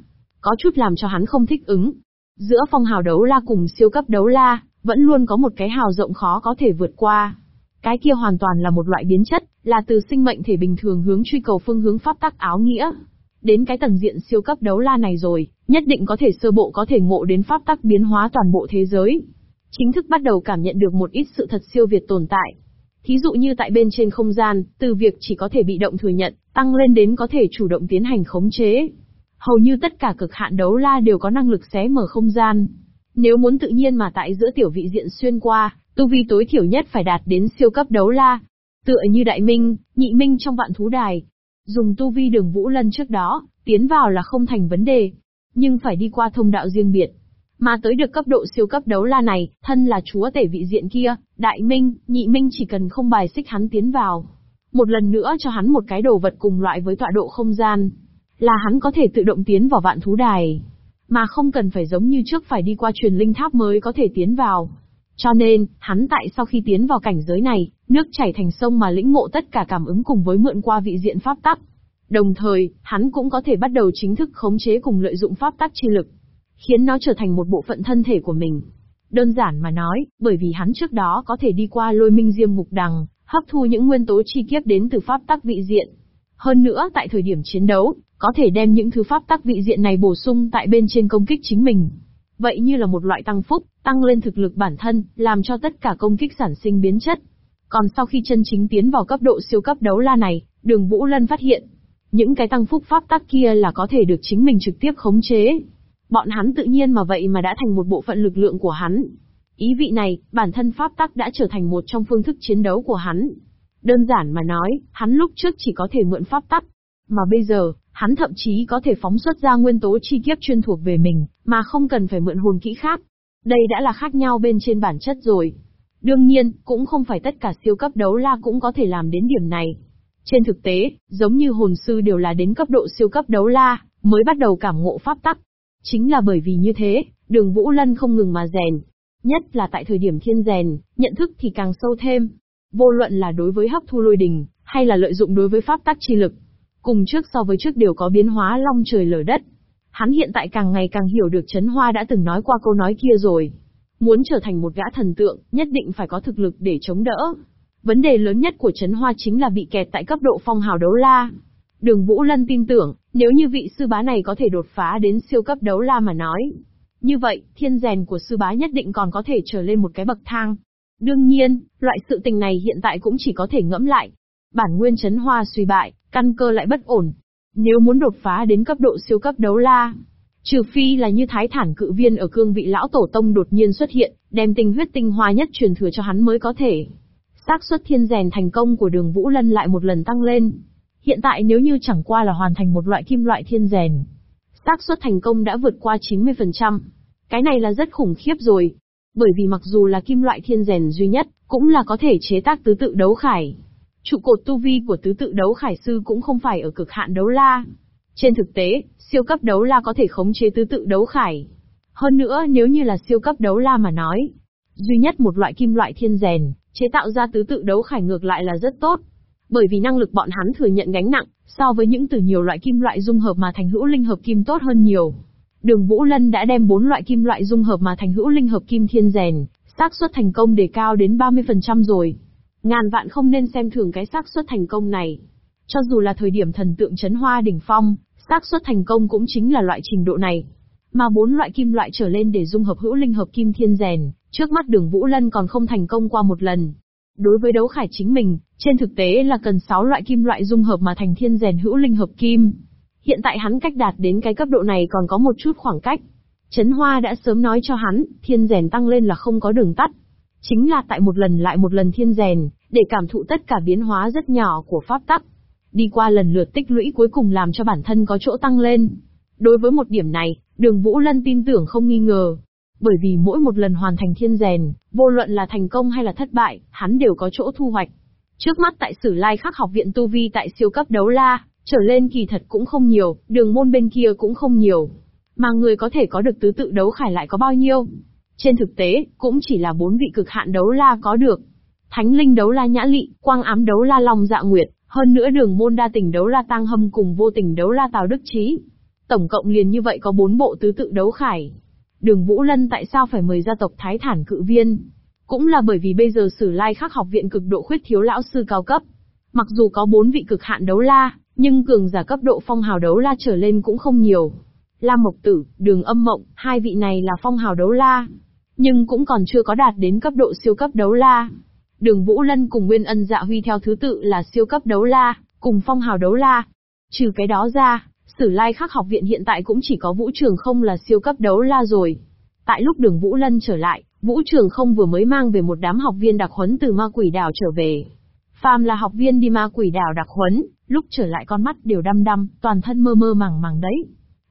Speaker 1: Có chút làm cho hắn không thích ứng. Giữa phong hào đấu la cùng siêu cấp đấu la, vẫn luôn có một cái hào rộng khó có thể vượt qua. Cái kia hoàn toàn là một loại biến chất, là từ sinh mệnh thể bình thường hướng truy cầu phương hướng pháp tắc áo nghĩa. Đến cái tầng diện siêu cấp đấu la này rồi, nhất định có thể sơ bộ có thể ngộ đến pháp tắc biến hóa toàn bộ thế giới. Chính thức bắt đầu cảm nhận được một ít sự thật siêu việt tồn tại. Thí dụ như tại bên trên không gian, từ việc chỉ có thể bị động thừa nhận, tăng lên đến có thể chủ động tiến hành khống chế. Hầu như tất cả cực hạn đấu la đều có năng lực xé mở không gian. Nếu muốn tự nhiên mà tại giữa tiểu vị diện xuyên qua, tu vi tối thiểu nhất phải đạt đến siêu cấp đấu la. Tựa như đại minh, nhị minh trong vạn thú đài. Dùng tu vi đường vũ lân trước đó, tiến vào là không thành vấn đề. Nhưng phải đi qua thông đạo riêng biệt. Mà tới được cấp độ siêu cấp đấu la này, thân là chúa tể vị diện kia, đại minh, nhị minh chỉ cần không bài xích hắn tiến vào. Một lần nữa cho hắn một cái đồ vật cùng loại với tọa độ không gian. Là hắn có thể tự động tiến vào vạn thú đài. Mà không cần phải giống như trước phải đi qua truyền linh tháp mới có thể tiến vào. Cho nên, hắn tại sau khi tiến vào cảnh giới này, nước chảy thành sông mà lĩnh ngộ tất cả cảm ứng cùng với mượn qua vị diện pháp tắc. Đồng thời, hắn cũng có thể bắt đầu chính thức khống chế cùng lợi dụng pháp tắc chi lực, khiến nó trở thành một bộ phận thân thể của mình. Đơn giản mà nói, bởi vì hắn trước đó có thể đi qua lôi minh diêm mục đằng, hấp thu những nguyên tố chi kiếp đến từ pháp tắc vị diện. Hơn nữa tại thời điểm chiến đấu, có thể đem những thứ pháp tắc vị diện này bổ sung tại bên trên công kích chính mình. Vậy như là một loại tăng phúc, tăng lên thực lực bản thân, làm cho tất cả công kích sản sinh biến chất. Còn sau khi chân chính tiến vào cấp độ siêu cấp đấu la này, đường Vũ Lân phát hiện, những cái tăng phúc pháp tắc kia là có thể được chính mình trực tiếp khống chế. Bọn hắn tự nhiên mà vậy mà đã thành một bộ phận lực lượng của hắn. Ý vị này, bản thân pháp tắc đã trở thành một trong phương thức chiến đấu của hắn. Đơn giản mà nói, hắn lúc trước chỉ có thể mượn pháp tắc. Mà bây giờ, hắn thậm chí có thể phóng xuất ra nguyên tố chi kiếp chuyên thuộc về mình, mà không cần phải mượn hồn kỹ khác. Đây đã là khác nhau bên trên bản chất rồi. Đương nhiên, cũng không phải tất cả siêu cấp đấu la cũng có thể làm đến điểm này. Trên thực tế, giống như hồn sư đều là đến cấp độ siêu cấp đấu la, mới bắt đầu cảm ngộ pháp tắc. Chính là bởi vì như thế, đường Vũ Lân không ngừng mà rèn. Nhất là tại thời điểm thiên rèn, nhận thức thì càng sâu thêm. Vô luận là đối với hấp thu lôi đình, hay là lợi dụng đối với pháp tắc chi lực. Cùng trước so với trước đều có biến hóa long trời lở đất. Hắn hiện tại càng ngày càng hiểu được Trấn Hoa đã từng nói qua câu nói kia rồi. Muốn trở thành một gã thần tượng, nhất định phải có thực lực để chống đỡ. Vấn đề lớn nhất của Trấn Hoa chính là bị kẹt tại cấp độ phong hào đấu la. Đường Vũ Lân tin tưởng, nếu như vị sư bá này có thể đột phá đến siêu cấp đấu la mà nói. Như vậy, thiên rèn của sư bá nhất định còn có thể trở lên một cái bậc thang. Đương nhiên, loại sự tình này hiện tại cũng chỉ có thể ngẫm lại. Bản nguyên chấn Hoa suy bại, căn cơ lại bất ổn. Nếu muốn đột phá đến cấp độ siêu cấp đấu la, trừ phi là như thái thản cự viên ở cương vị lão tổ tông đột nhiên xuất hiện, đem tinh huyết tinh hoa nhất truyền thừa cho hắn mới có thể xác suất thiên rèn thành công của đường Vũ Lân lại một lần tăng lên. Hiện tại nếu như chẳng qua là hoàn thành một loại kim loại thiên rèn, xác suất thành công đã vượt qua 90%. Cái này là rất khủng khiếp rồi. Bởi vì mặc dù là kim loại thiên rèn duy nhất, cũng là có thể chế tác tứ tự đấu khải. Trụ cột tu vi của tứ tự đấu khải sư cũng không phải ở cực hạn đấu la. Trên thực tế, siêu cấp đấu la có thể khống chế tứ tự đấu khải. Hơn nữa nếu như là siêu cấp đấu la mà nói, duy nhất một loại kim loại thiên rèn, chế tạo ra tứ tự đấu khải ngược lại là rất tốt. Bởi vì năng lực bọn hắn thừa nhận gánh nặng, so với những từ nhiều loại kim loại dung hợp mà thành hữu linh hợp kim tốt hơn nhiều. Đường Vũ Lân đã đem bốn loại kim loại dung hợp mà thành hữu linh hợp kim thiên rèn, xác suất thành công đề cao đến 30% rồi. Ngàn vạn không nên xem thường cái xác suất thành công này. Cho dù là thời điểm thần tượng chấn hoa đỉnh phong, xác suất thành công cũng chính là loại trình độ này. Mà bốn loại kim loại trở lên để dung hợp hữu linh hợp kim thiên rèn, trước mắt đường Vũ Lân còn không thành công qua một lần. Đối với đấu khải chính mình, trên thực tế là cần 6 loại kim loại dung hợp mà thành thiên rèn hữu linh hợp kim. Hiện tại hắn cách đạt đến cái cấp độ này còn có một chút khoảng cách. Trấn Hoa đã sớm nói cho hắn, thiên rèn tăng lên là không có đường tắt. Chính là tại một lần lại một lần thiên rèn, để cảm thụ tất cả biến hóa rất nhỏ của pháp tắc. Đi qua lần lượt tích lũy cuối cùng làm cho bản thân có chỗ tăng lên. Đối với một điểm này, đường Vũ Lân tin tưởng không nghi ngờ. Bởi vì mỗi một lần hoàn thành thiên rèn, vô luận là thành công hay là thất bại, hắn đều có chỗ thu hoạch. Trước mắt tại Sử Lai Khắc học viện Tu Vi tại siêu cấp đấu la, trở lên kỳ thật cũng không nhiều, đường môn bên kia cũng không nhiều. Mà người có thể có được tứ tự đấu khải lại có bao nhiêu? Trên thực tế, cũng chỉ là bốn vị cực hạn đấu la có được. Thánh linh đấu la nhã lị, quang ám đấu la long dạ nguyệt, hơn nữa đường môn đa tình đấu la tăng hâm cùng vô tình đấu la tào đức trí. Tổng cộng liền như vậy có bốn bộ tứ tự đấu khải. Đường Vũ Lân tại sao phải mời gia tộc Thái Thản cự viên? Cũng là bởi vì bây giờ Sử Lai Khắc học viện cực độ khuyết thiếu lão sư cao cấp. Mặc dù có bốn vị cực hạn đấu la, nhưng cường giả cấp độ phong hào đấu la trở lên cũng không nhiều. Lam Mộc Tử, Đường Âm Mộng, hai vị này là phong hào đấu la, nhưng cũng còn chưa có đạt đến cấp độ siêu cấp đấu la. Đường Vũ Lân cùng Nguyên Ân Dạ Huy theo thứ tự là siêu cấp đấu la, cùng phong hào đấu la. Trừ cái đó ra, Sử Lai Khắc học viện hiện tại cũng chỉ có Vũ Trường Không là siêu cấp đấu la rồi. Tại lúc đường Vũ Lân trở lại, Vũ Trường Không vừa mới mang về một đám học viên đặc huấn từ ma quỷ đảo trở về. Phàm là học viên đi ma quỷ đảo đặc huấn, lúc trở lại con mắt đều đăm đăm, toàn thân mơ mơ màng màng đấy.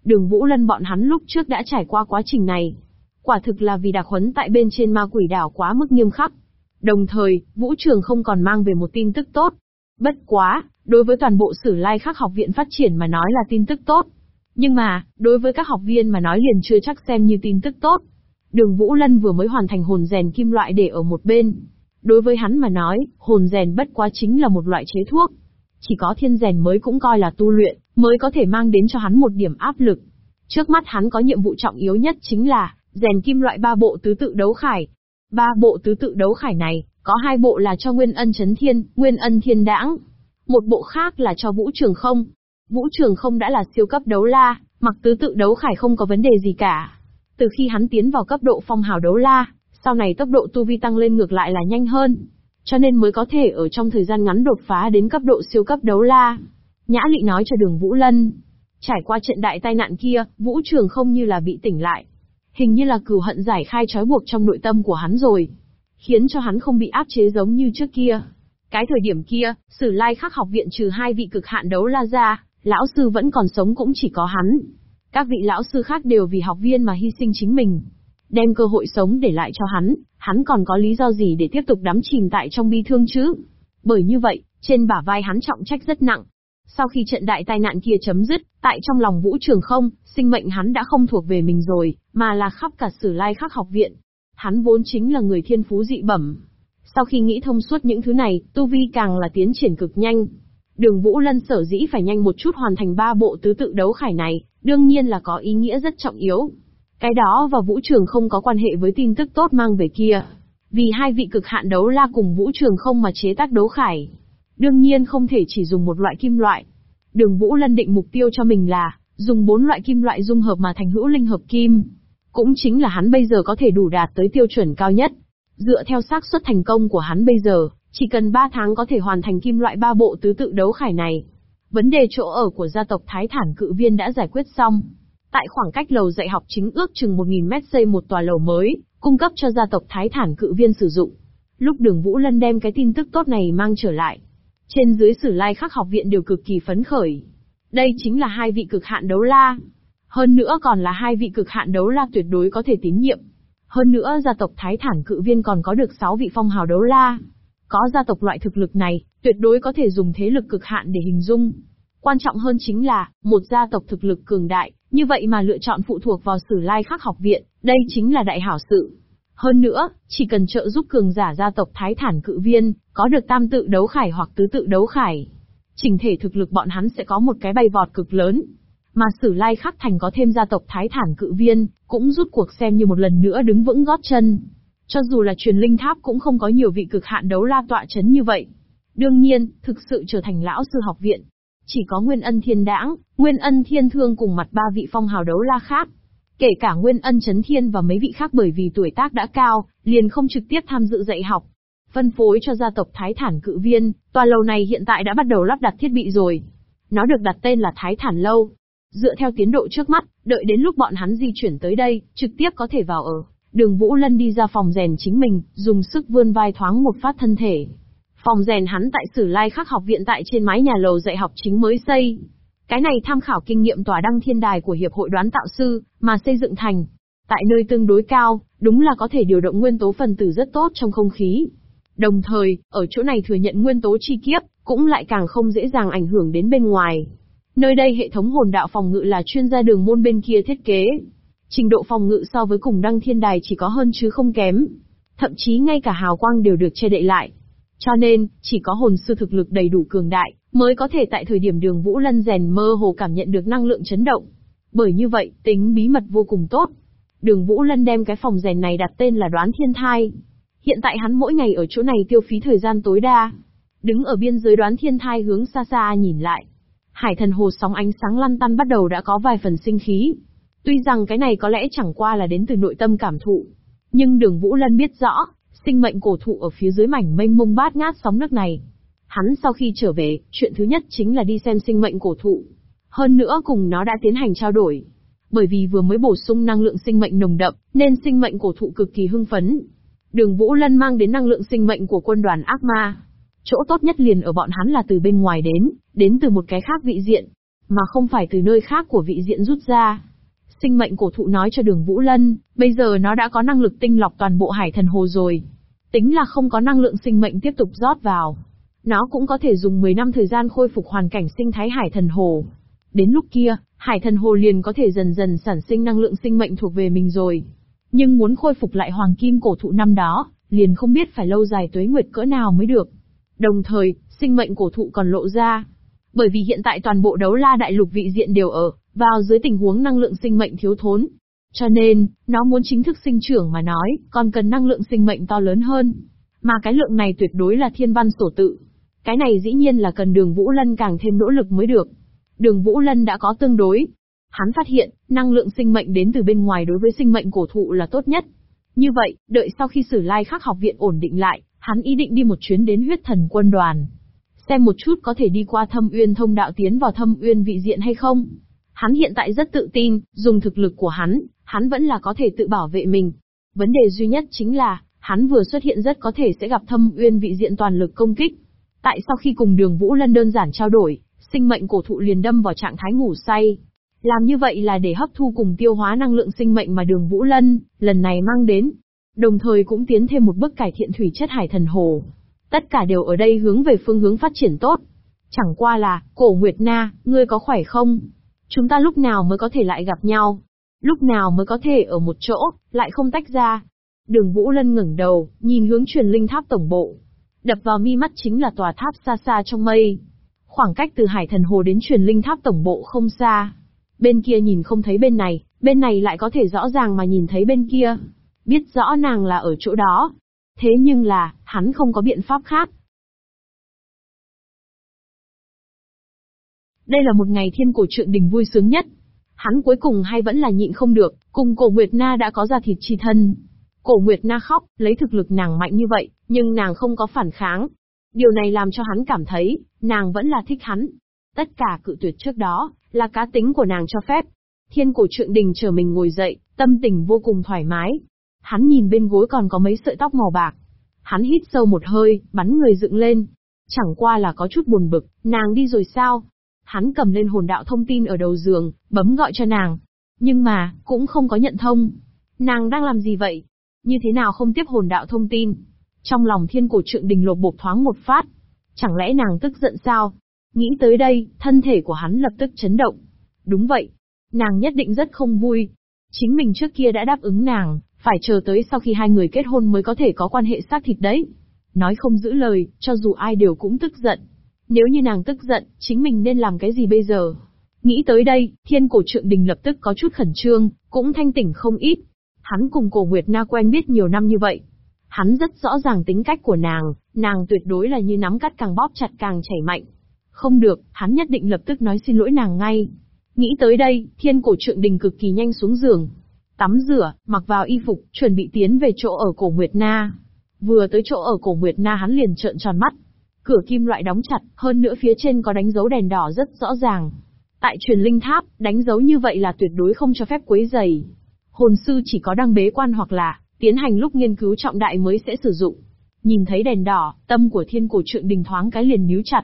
Speaker 1: Đường Vũ Lân bọn hắn lúc trước đã trải qua quá trình này. Quả thực là vì đặc huấn tại bên trên ma quỷ đảo quá mức nghiêm khắc. Đồng thời, Vũ Trường không còn mang về một tin tức tốt. Bất quá, đối với toàn bộ sử lai khắc học viện phát triển mà nói là tin tức tốt. Nhưng mà, đối với các học viên mà nói liền chưa chắc xem như tin tức tốt. Đường Vũ Lân vừa mới hoàn thành hồn rèn kim loại để ở một bên. Đối với hắn mà nói, hồn rèn bất quá chính là một loại chế thuốc. Chỉ có thiên rèn mới cũng coi là tu luyện, mới có thể mang đến cho hắn một điểm áp lực. Trước mắt hắn có nhiệm vụ trọng yếu nhất chính là, rèn kim loại ba bộ tứ tự đấu khải. Ba bộ tứ tự đấu khải này, có hai bộ là cho Nguyên Ân Chấn Thiên, Nguyên Ân Thiên Đãng. Một bộ khác là cho Vũ Trường Không. Vũ Trường Không đã là siêu cấp đấu la, mặc tứ tự đấu khải không có vấn đề gì cả. Từ khi hắn tiến vào cấp độ phong hào đấu la, sau này tốc độ tu vi tăng lên ngược lại là nhanh hơn. Cho nên mới có thể ở trong thời gian ngắn đột phá đến cấp độ siêu cấp đấu la. Nhã Lị nói cho đường Vũ Lân. Trải qua trận đại tai nạn kia, Vũ Trường không như là bị tỉnh lại. Hình như là cừu hận giải khai trói buộc trong nội tâm của hắn rồi. Khiến cho hắn không bị áp chế giống như trước kia. Cái thời điểm kia, Sử Lai Khắc học viện trừ hai vị cực hạn đấu la ra, lão sư vẫn còn sống cũng chỉ có hắn. Các vị lão sư khác đều vì học viên mà hy sinh chính mình. Đem cơ hội sống để lại cho hắn, hắn còn có lý do gì để tiếp tục đắm chìm tại trong bi thương chứ? Bởi như vậy, trên bả vai hắn trọng trách rất nặng. Sau khi trận đại tai nạn kia chấm dứt, tại trong lòng vũ trường không, sinh mệnh hắn đã không thuộc về mình rồi, mà là khắp cả sử lai khắc học viện. Hắn vốn chính là người thiên phú dị bẩm. Sau khi nghĩ thông suốt những thứ này, tu vi càng là tiến triển cực nhanh. Đường Vũ Lân sở dĩ phải nhanh một chút hoàn thành ba bộ tứ tự đấu khải này, đương nhiên là có ý nghĩa rất trọng yếu. Cái đó và vũ trường không có quan hệ với tin tức tốt mang về kia. Vì hai vị cực hạn đấu la cùng vũ trường không mà chế tác đấu khải. Đương nhiên không thể chỉ dùng một loại kim loại. Đường Vũ Lân định mục tiêu cho mình là, dùng bốn loại kim loại dung hợp mà thành hữu linh hợp kim. Cũng chính là hắn bây giờ có thể đủ đạt tới tiêu chuẩn cao nhất. Dựa theo xác suất thành công của hắn bây giờ, chỉ cần 3 tháng có thể hoàn thành kim loại ba bộ tứ tự đấu khải này. Vấn đề chỗ ở của gia tộc Thái Thản Cự Viên đã giải quyết xong. Tại khoảng cách lầu dạy học chính ước chừng 1.000 mét xây một tòa lầu mới, cung cấp cho gia tộc Thái Thản Cự Viên sử dụng. Lúc đường Vũ Lân đem cái tin tức tốt này mang trở lại. Trên dưới sử lai khắc học viện đều cực kỳ phấn khởi. Đây chính là hai vị cực hạn đấu la. Hơn nữa còn là hai vị cực hạn đấu la tuyệt đối có thể tín nhiệm. Hơn nữa gia tộc Thái Thản Cự Viên còn có được 6 vị phong hào đấu la. Có gia tộc loại thực lực này, tuyệt đối có thể dùng thế lực cực hạn để hình dung. Quan trọng hơn chính là, một gia tộc thực lực cường đại, như vậy mà lựa chọn phụ thuộc vào sử lai khắc học viện, đây chính là đại hảo sự. Hơn nữa, chỉ cần trợ giúp cường giả gia tộc Thái Thản Cự Viên, có được tam tự đấu khải hoặc tứ tự đấu khải. Trình thể thực lực bọn hắn sẽ có một cái bay vọt cực lớn. Mà sử lai khắc thành có thêm gia tộc Thái Thản Cự Viên, cũng rút cuộc xem như một lần nữa đứng vững gót chân. Cho dù là truyền linh tháp cũng không có nhiều vị cực hạn đấu la tọa chấn như vậy. Đương nhiên, thực sự trở thành lão sư học viện. Chỉ có Nguyên Ân Thiên Đãng, Nguyên Ân Thiên Thương cùng mặt ba vị phong hào đấu la khác. Kể cả Nguyên Ân Chấn Thiên và mấy vị khác bởi vì tuổi tác đã cao, liền không trực tiếp tham dự dạy học. Phân phối cho gia tộc Thái Thản Cự Viên, tòa lầu này hiện tại đã bắt đầu lắp đặt thiết bị rồi. Nó được đặt tên là Thái Thản Lâu. Dựa theo tiến độ trước mắt, đợi đến lúc bọn hắn di chuyển tới đây, trực tiếp có thể vào ở. Đường Vũ Lân đi ra phòng rèn chính mình, dùng sức vươn vai thoáng một phát thân thể. Phòng rèn hắn tại Sử Lai Khắc học viện tại trên mái nhà lầu dạy học chính mới xây. Cái này tham khảo kinh nghiệm tòa đăng thiên đài của Hiệp hội đoán tạo sư, mà xây dựng thành. Tại nơi tương đối cao, đúng là có thể điều động nguyên tố phần tử rất tốt trong không khí. Đồng thời, ở chỗ này thừa nhận nguyên tố chi kiếp, cũng lại càng không dễ dàng ảnh hưởng đến bên ngoài. Nơi đây hệ thống hồn đạo phòng ngự là chuyên gia đường môn bên kia thiết kế, Trình độ phòng ngự so với cùng đăng thiên đài chỉ có hơn chứ không kém. Thậm chí ngay cả hào quang đều được che đậy lại. Cho nên, chỉ có hồn sư thực lực đầy đủ cường đại, mới có thể tại thời điểm đường Vũ Lân rèn mơ hồ cảm nhận được năng lượng chấn động. Bởi như vậy, tính bí mật vô cùng tốt. Đường Vũ Lân đem cái phòng rèn này đặt tên là đoán thiên thai. Hiện tại hắn mỗi ngày ở chỗ này tiêu phí thời gian tối đa. Đứng ở biên giới đoán thiên thai hướng xa xa nhìn lại. Hải thần hồ sóng ánh sáng lăn tăn bắt đầu đã có vài phần sinh khí. Tuy rằng cái này có lẽ chẳng qua là đến từ nội tâm cảm thụ. Nhưng đường Vũ Lân biết rõ, sinh mệnh cổ thụ ở phía dưới mảnh mênh mông bát ngát sóng nước này. Hắn sau khi trở về, chuyện thứ nhất chính là đi xem sinh mệnh cổ thụ. Hơn nữa cùng nó đã tiến hành trao đổi. Bởi vì vừa mới bổ sung năng lượng sinh mệnh nồng đậm, nên sinh mệnh cổ thụ cực kỳ hưng phấn. Đường Vũ Lân mang đến năng lượng sinh mệnh của quân đoàn ác ma. Chỗ tốt nhất liền ở bọn hắn là từ bên ngoài đến, đến từ một cái khác vị diện, mà không phải từ nơi khác của vị diện rút ra. Sinh mệnh cổ thụ nói cho đường Vũ Lân, bây giờ nó đã có năng lực tinh lọc toàn bộ hải thần hồ rồi. Tính là không có năng lượng sinh mệnh tiếp tục rót vào. Nó cũng có thể dùng 10 năm thời gian khôi phục hoàn cảnh sinh thái hải thần hồ. Đến lúc kia, hải thần hồ liền có thể dần dần sản sinh năng lượng sinh mệnh thuộc về mình rồi. Nhưng muốn khôi phục lại hoàng kim cổ thụ năm đó, liền không biết phải lâu dài tuế nguyệt cỡ nào mới được. Đồng thời, sinh mệnh cổ thụ còn lộ ra. Bởi vì hiện tại toàn bộ đấu la đại lục vị diện đều ở, vào dưới tình huống năng lượng sinh mệnh thiếu thốn. Cho nên, nó muốn chính thức sinh trưởng mà nói, còn cần năng lượng sinh mệnh to lớn hơn. Mà cái lượng này tuyệt đối là thiên văn sổ tự. Cái này dĩ nhiên là cần đường Vũ Lân càng thêm nỗ lực mới được. Đường Vũ Lân đã có tương đối. Hắn phát hiện, năng lượng sinh mệnh đến từ bên ngoài đối với sinh mệnh cổ thụ là tốt nhất. Như vậy, đợi sau khi Sử Lai Khắc học viện ổn định lại, hắn ý định đi một chuyến đến huyết thần quân đoàn. Xem một chút có thể đi qua thâm uyên thông đạo tiến vào thâm uyên vị diện hay không. Hắn hiện tại rất tự tin, dùng thực lực của hắn, hắn vẫn là có thể tự bảo vệ mình. Vấn đề duy nhất chính là, hắn vừa xuất hiện rất có thể sẽ gặp thâm uyên vị diện toàn lực công kích. Tại sau khi cùng đường Vũ Lân đơn giản trao đổi, sinh mệnh cổ thụ liền đâm vào trạng thái ngủ say. Làm như vậy là để hấp thu cùng tiêu hóa năng lượng sinh mệnh mà đường Vũ Lân, lần này mang đến. Đồng thời cũng tiến thêm một bước cải thiện thủy chất hải thần hồ. Tất cả đều ở đây hướng về phương hướng phát triển tốt. Chẳng qua là, cổ Nguyệt Na, ngươi có khỏe không? Chúng ta lúc nào mới có thể lại gặp nhau? Lúc nào mới có thể ở một chỗ, lại không tách ra? Đường Vũ Lân ngẩng đầu, nhìn hướng truyền linh tháp tổng bộ. Đập vào mi mắt chính là tòa tháp xa xa trong mây. Khoảng cách từ Hải Thần Hồ đến truyền linh tháp tổng bộ không xa. Bên kia nhìn không thấy bên này, bên này lại có thể rõ ràng mà nhìn thấy bên kia. Biết rõ nàng là ở chỗ đó. Thế nhưng là, hắn không có biện pháp khác. Đây là một ngày thiên cổ trượng đình vui sướng nhất. Hắn cuối cùng hay vẫn là nhịn không được, cùng cổ Nguyệt Na đã có ra thịt chi thân. Cổ Nguyệt Na khóc, lấy thực lực nàng mạnh như vậy, nhưng nàng không có phản kháng. Điều này làm cho hắn cảm thấy, nàng vẫn là thích hắn. Tất cả cự tuyệt trước đó, là cá tính của nàng cho phép. Thiên cổ trượng đình chờ mình ngồi dậy, tâm tình vô cùng thoải mái. Hắn nhìn bên gối còn có mấy sợi tóc màu bạc. Hắn hít sâu một hơi, bắn người dựng lên. Chẳng qua là có chút buồn bực, nàng đi rồi sao? Hắn cầm lên hồn đạo thông tin ở đầu giường, bấm gọi cho nàng. Nhưng mà, cũng không có nhận thông. Nàng đang làm gì vậy? Như thế nào không tiếp hồn đạo thông tin? Trong lòng thiên cổ trượng đình lột bột thoáng một phát. Chẳng lẽ nàng tức giận sao? Nghĩ tới đây, thân thể của hắn lập tức chấn động. Đúng vậy. Nàng nhất định rất không vui. Chính mình trước kia đã đáp ứng nàng, phải chờ tới sau khi hai người kết hôn mới có thể có quan hệ xác thịt đấy. Nói không giữ lời, cho dù ai đều cũng tức giận. Nếu như nàng tức giận, chính mình nên làm cái gì bây giờ? Nghĩ tới đây, thiên cổ trượng đình lập tức có chút khẩn trương, cũng thanh tỉnh không ít. Hắn cùng cổ Nguyệt Na quen biết nhiều năm như vậy. Hắn rất rõ ràng tính cách của nàng, nàng tuyệt đối là như nắm cắt càng bóp chặt càng chảy mạnh. Không được, hắn nhất định lập tức nói xin lỗi nàng ngay. Nghĩ tới đây, thiên cổ trượng đình cực kỳ nhanh xuống giường. Tắm rửa, mặc vào y phục, chuẩn bị tiến về chỗ ở cổ Nguyệt Na. Vừa tới chỗ ở cổ Nguyệt Na hắn liền trợn tròn mắt. Cửa kim loại đóng chặt, hơn nữa phía trên có đánh dấu đèn đỏ rất rõ ràng. Tại truyền linh tháp, đánh dấu như vậy là tuyệt đối không cho phép quấy giày. Hồn sư chỉ có đăng bế quan hoặc là, tiến hành lúc nghiên cứu trọng đại mới sẽ sử dụng. Nhìn thấy đèn đỏ, tâm của thiên cổ trượng đình thoáng cái liền níu chặt.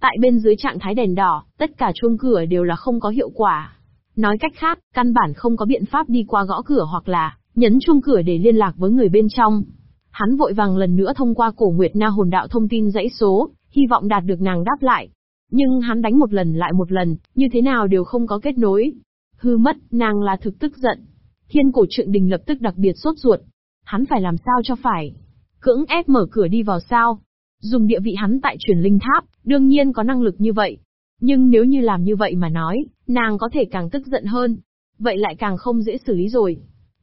Speaker 1: Tại bên dưới trạng thái đèn đỏ, tất cả chuông cửa đều là không có hiệu quả. Nói cách khác, căn bản không có biện pháp đi qua gõ cửa hoặc là, nhấn chuông cửa để liên lạc với người bên trong. Hắn vội vàng lần nữa thông qua cổ Nguyệt Na hồn đạo thông tin dãy số, hy vọng đạt được nàng đáp lại. Nhưng hắn đánh một lần lại một lần, như thế nào đều không có kết nối. Hư mất, nàng là thực tức giận. Thiên cổ trượng đình lập tức đặc biệt sốt ruột. Hắn phải làm sao cho phải. Cưỡng ép mở cửa đi vào sao. Dùng địa vị hắn tại truyền linh tháp, đương nhiên có năng lực như vậy. Nhưng nếu như làm như vậy mà nói, nàng có thể càng tức giận hơn. Vậy lại càng không dễ xử lý rồi.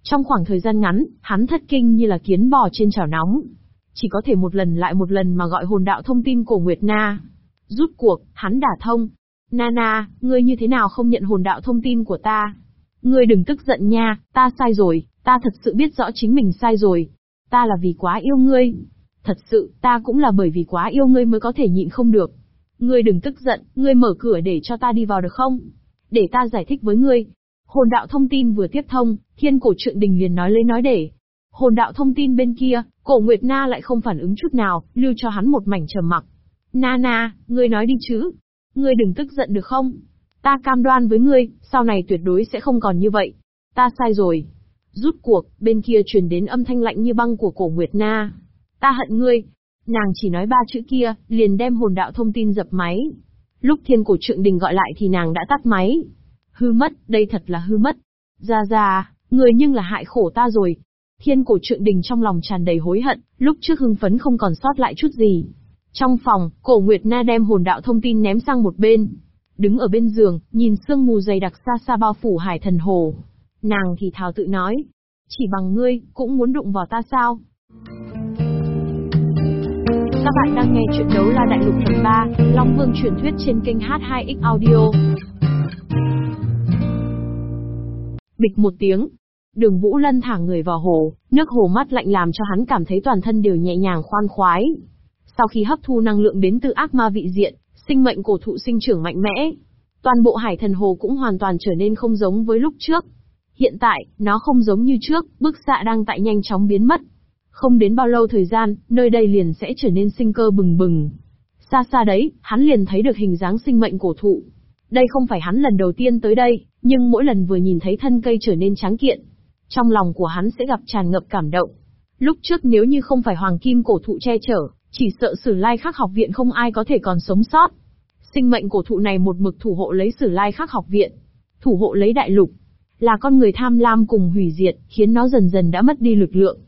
Speaker 1: Trong khoảng thời gian ngắn, hắn thất kinh như là kiến bò trên chảo nóng. Chỉ có thể một lần lại một lần mà gọi hồn đạo thông tin của Nguyệt Na. Rút cuộc, hắn đả thông. Nana, ngươi như thế nào không nhận hồn đạo thông tin của ta? Ngươi đừng tức giận nha, ta sai rồi, ta thật sự biết rõ chính mình sai rồi. Ta là vì quá yêu ngươi. Thật sự, ta cũng là bởi vì quá yêu ngươi mới có thể nhịn không được. Ngươi đừng tức giận, ngươi mở cửa để cho ta đi vào được không? Để ta giải thích với ngươi. Hồn đạo thông tin vừa tiếp thông, thiên cổ trượng đình liền nói lấy nói để. Hồn đạo thông tin bên kia, cổ Nguyệt Na lại không phản ứng chút nào, lưu cho hắn một mảnh trầm mặc. Na na, ngươi nói đi chứ. Ngươi đừng tức giận được không? Ta cam đoan với ngươi, sau này tuyệt đối sẽ không còn như vậy. Ta sai rồi. Rút cuộc, bên kia truyền đến âm thanh lạnh như băng của cổ Nguyệt Na. Ta hận ngươi. Nàng chỉ nói ba chữ kia, liền đem hồn đạo thông tin dập máy. Lúc thiên cổ trượng đình gọi lại thì nàng đã tắt máy. Hư mất, đây thật là hư mất. Ra ra, người nhưng là hại khổ ta rồi. Thiên cổ trượng đình trong lòng tràn đầy hối hận, lúc trước hưng phấn không còn sót lại chút gì. Trong phòng, cổ Nguyệt Na đem hồn đạo thông tin ném sang một bên. Đứng ở bên giường, nhìn sương mù dày đặc xa xa bao phủ hải thần hồ. Nàng thì thào tự nói. Chỉ bằng ngươi, cũng muốn đụng vào ta sao? Các bạn đang nghe chuyện đấu la đại lục phần 3, Long Vương truyền thuyết trên kênh H2X Audio. Bịch một tiếng. Đường Vũ Lân thả người vào hồ, nước hồ mắt lạnh làm cho hắn cảm thấy toàn thân đều nhẹ nhàng khoan khoái. Sau khi hấp thu năng lượng đến từ ác ma vị diện, sinh mệnh cổ thụ sinh trưởng mạnh mẽ. Toàn bộ hải thần hồ cũng hoàn toàn trở nên không giống với lúc trước. Hiện tại, nó không giống như trước, bức xạ đang tại nhanh chóng biến mất. Không đến bao lâu thời gian, nơi đây liền sẽ trở nên sinh cơ bừng bừng. Xa xa đấy, hắn liền thấy được hình dáng sinh mệnh cổ thụ. Đây không phải hắn lần đầu tiên tới đây, nhưng mỗi lần vừa nhìn thấy thân cây trở nên tráng kiện, trong lòng của hắn sẽ gặp tràn ngập cảm động. Lúc trước nếu như không phải hoàng kim cổ thụ che chở, chỉ sợ sử lai khắc học viện không ai có thể còn sống sót. Sinh mệnh cổ thụ này một mực thủ hộ lấy sử lai khắc học viện, thủ hộ lấy đại lục. Là con người tham lam cùng hủy diệt, khiến nó dần dần đã mất đi lực lượng.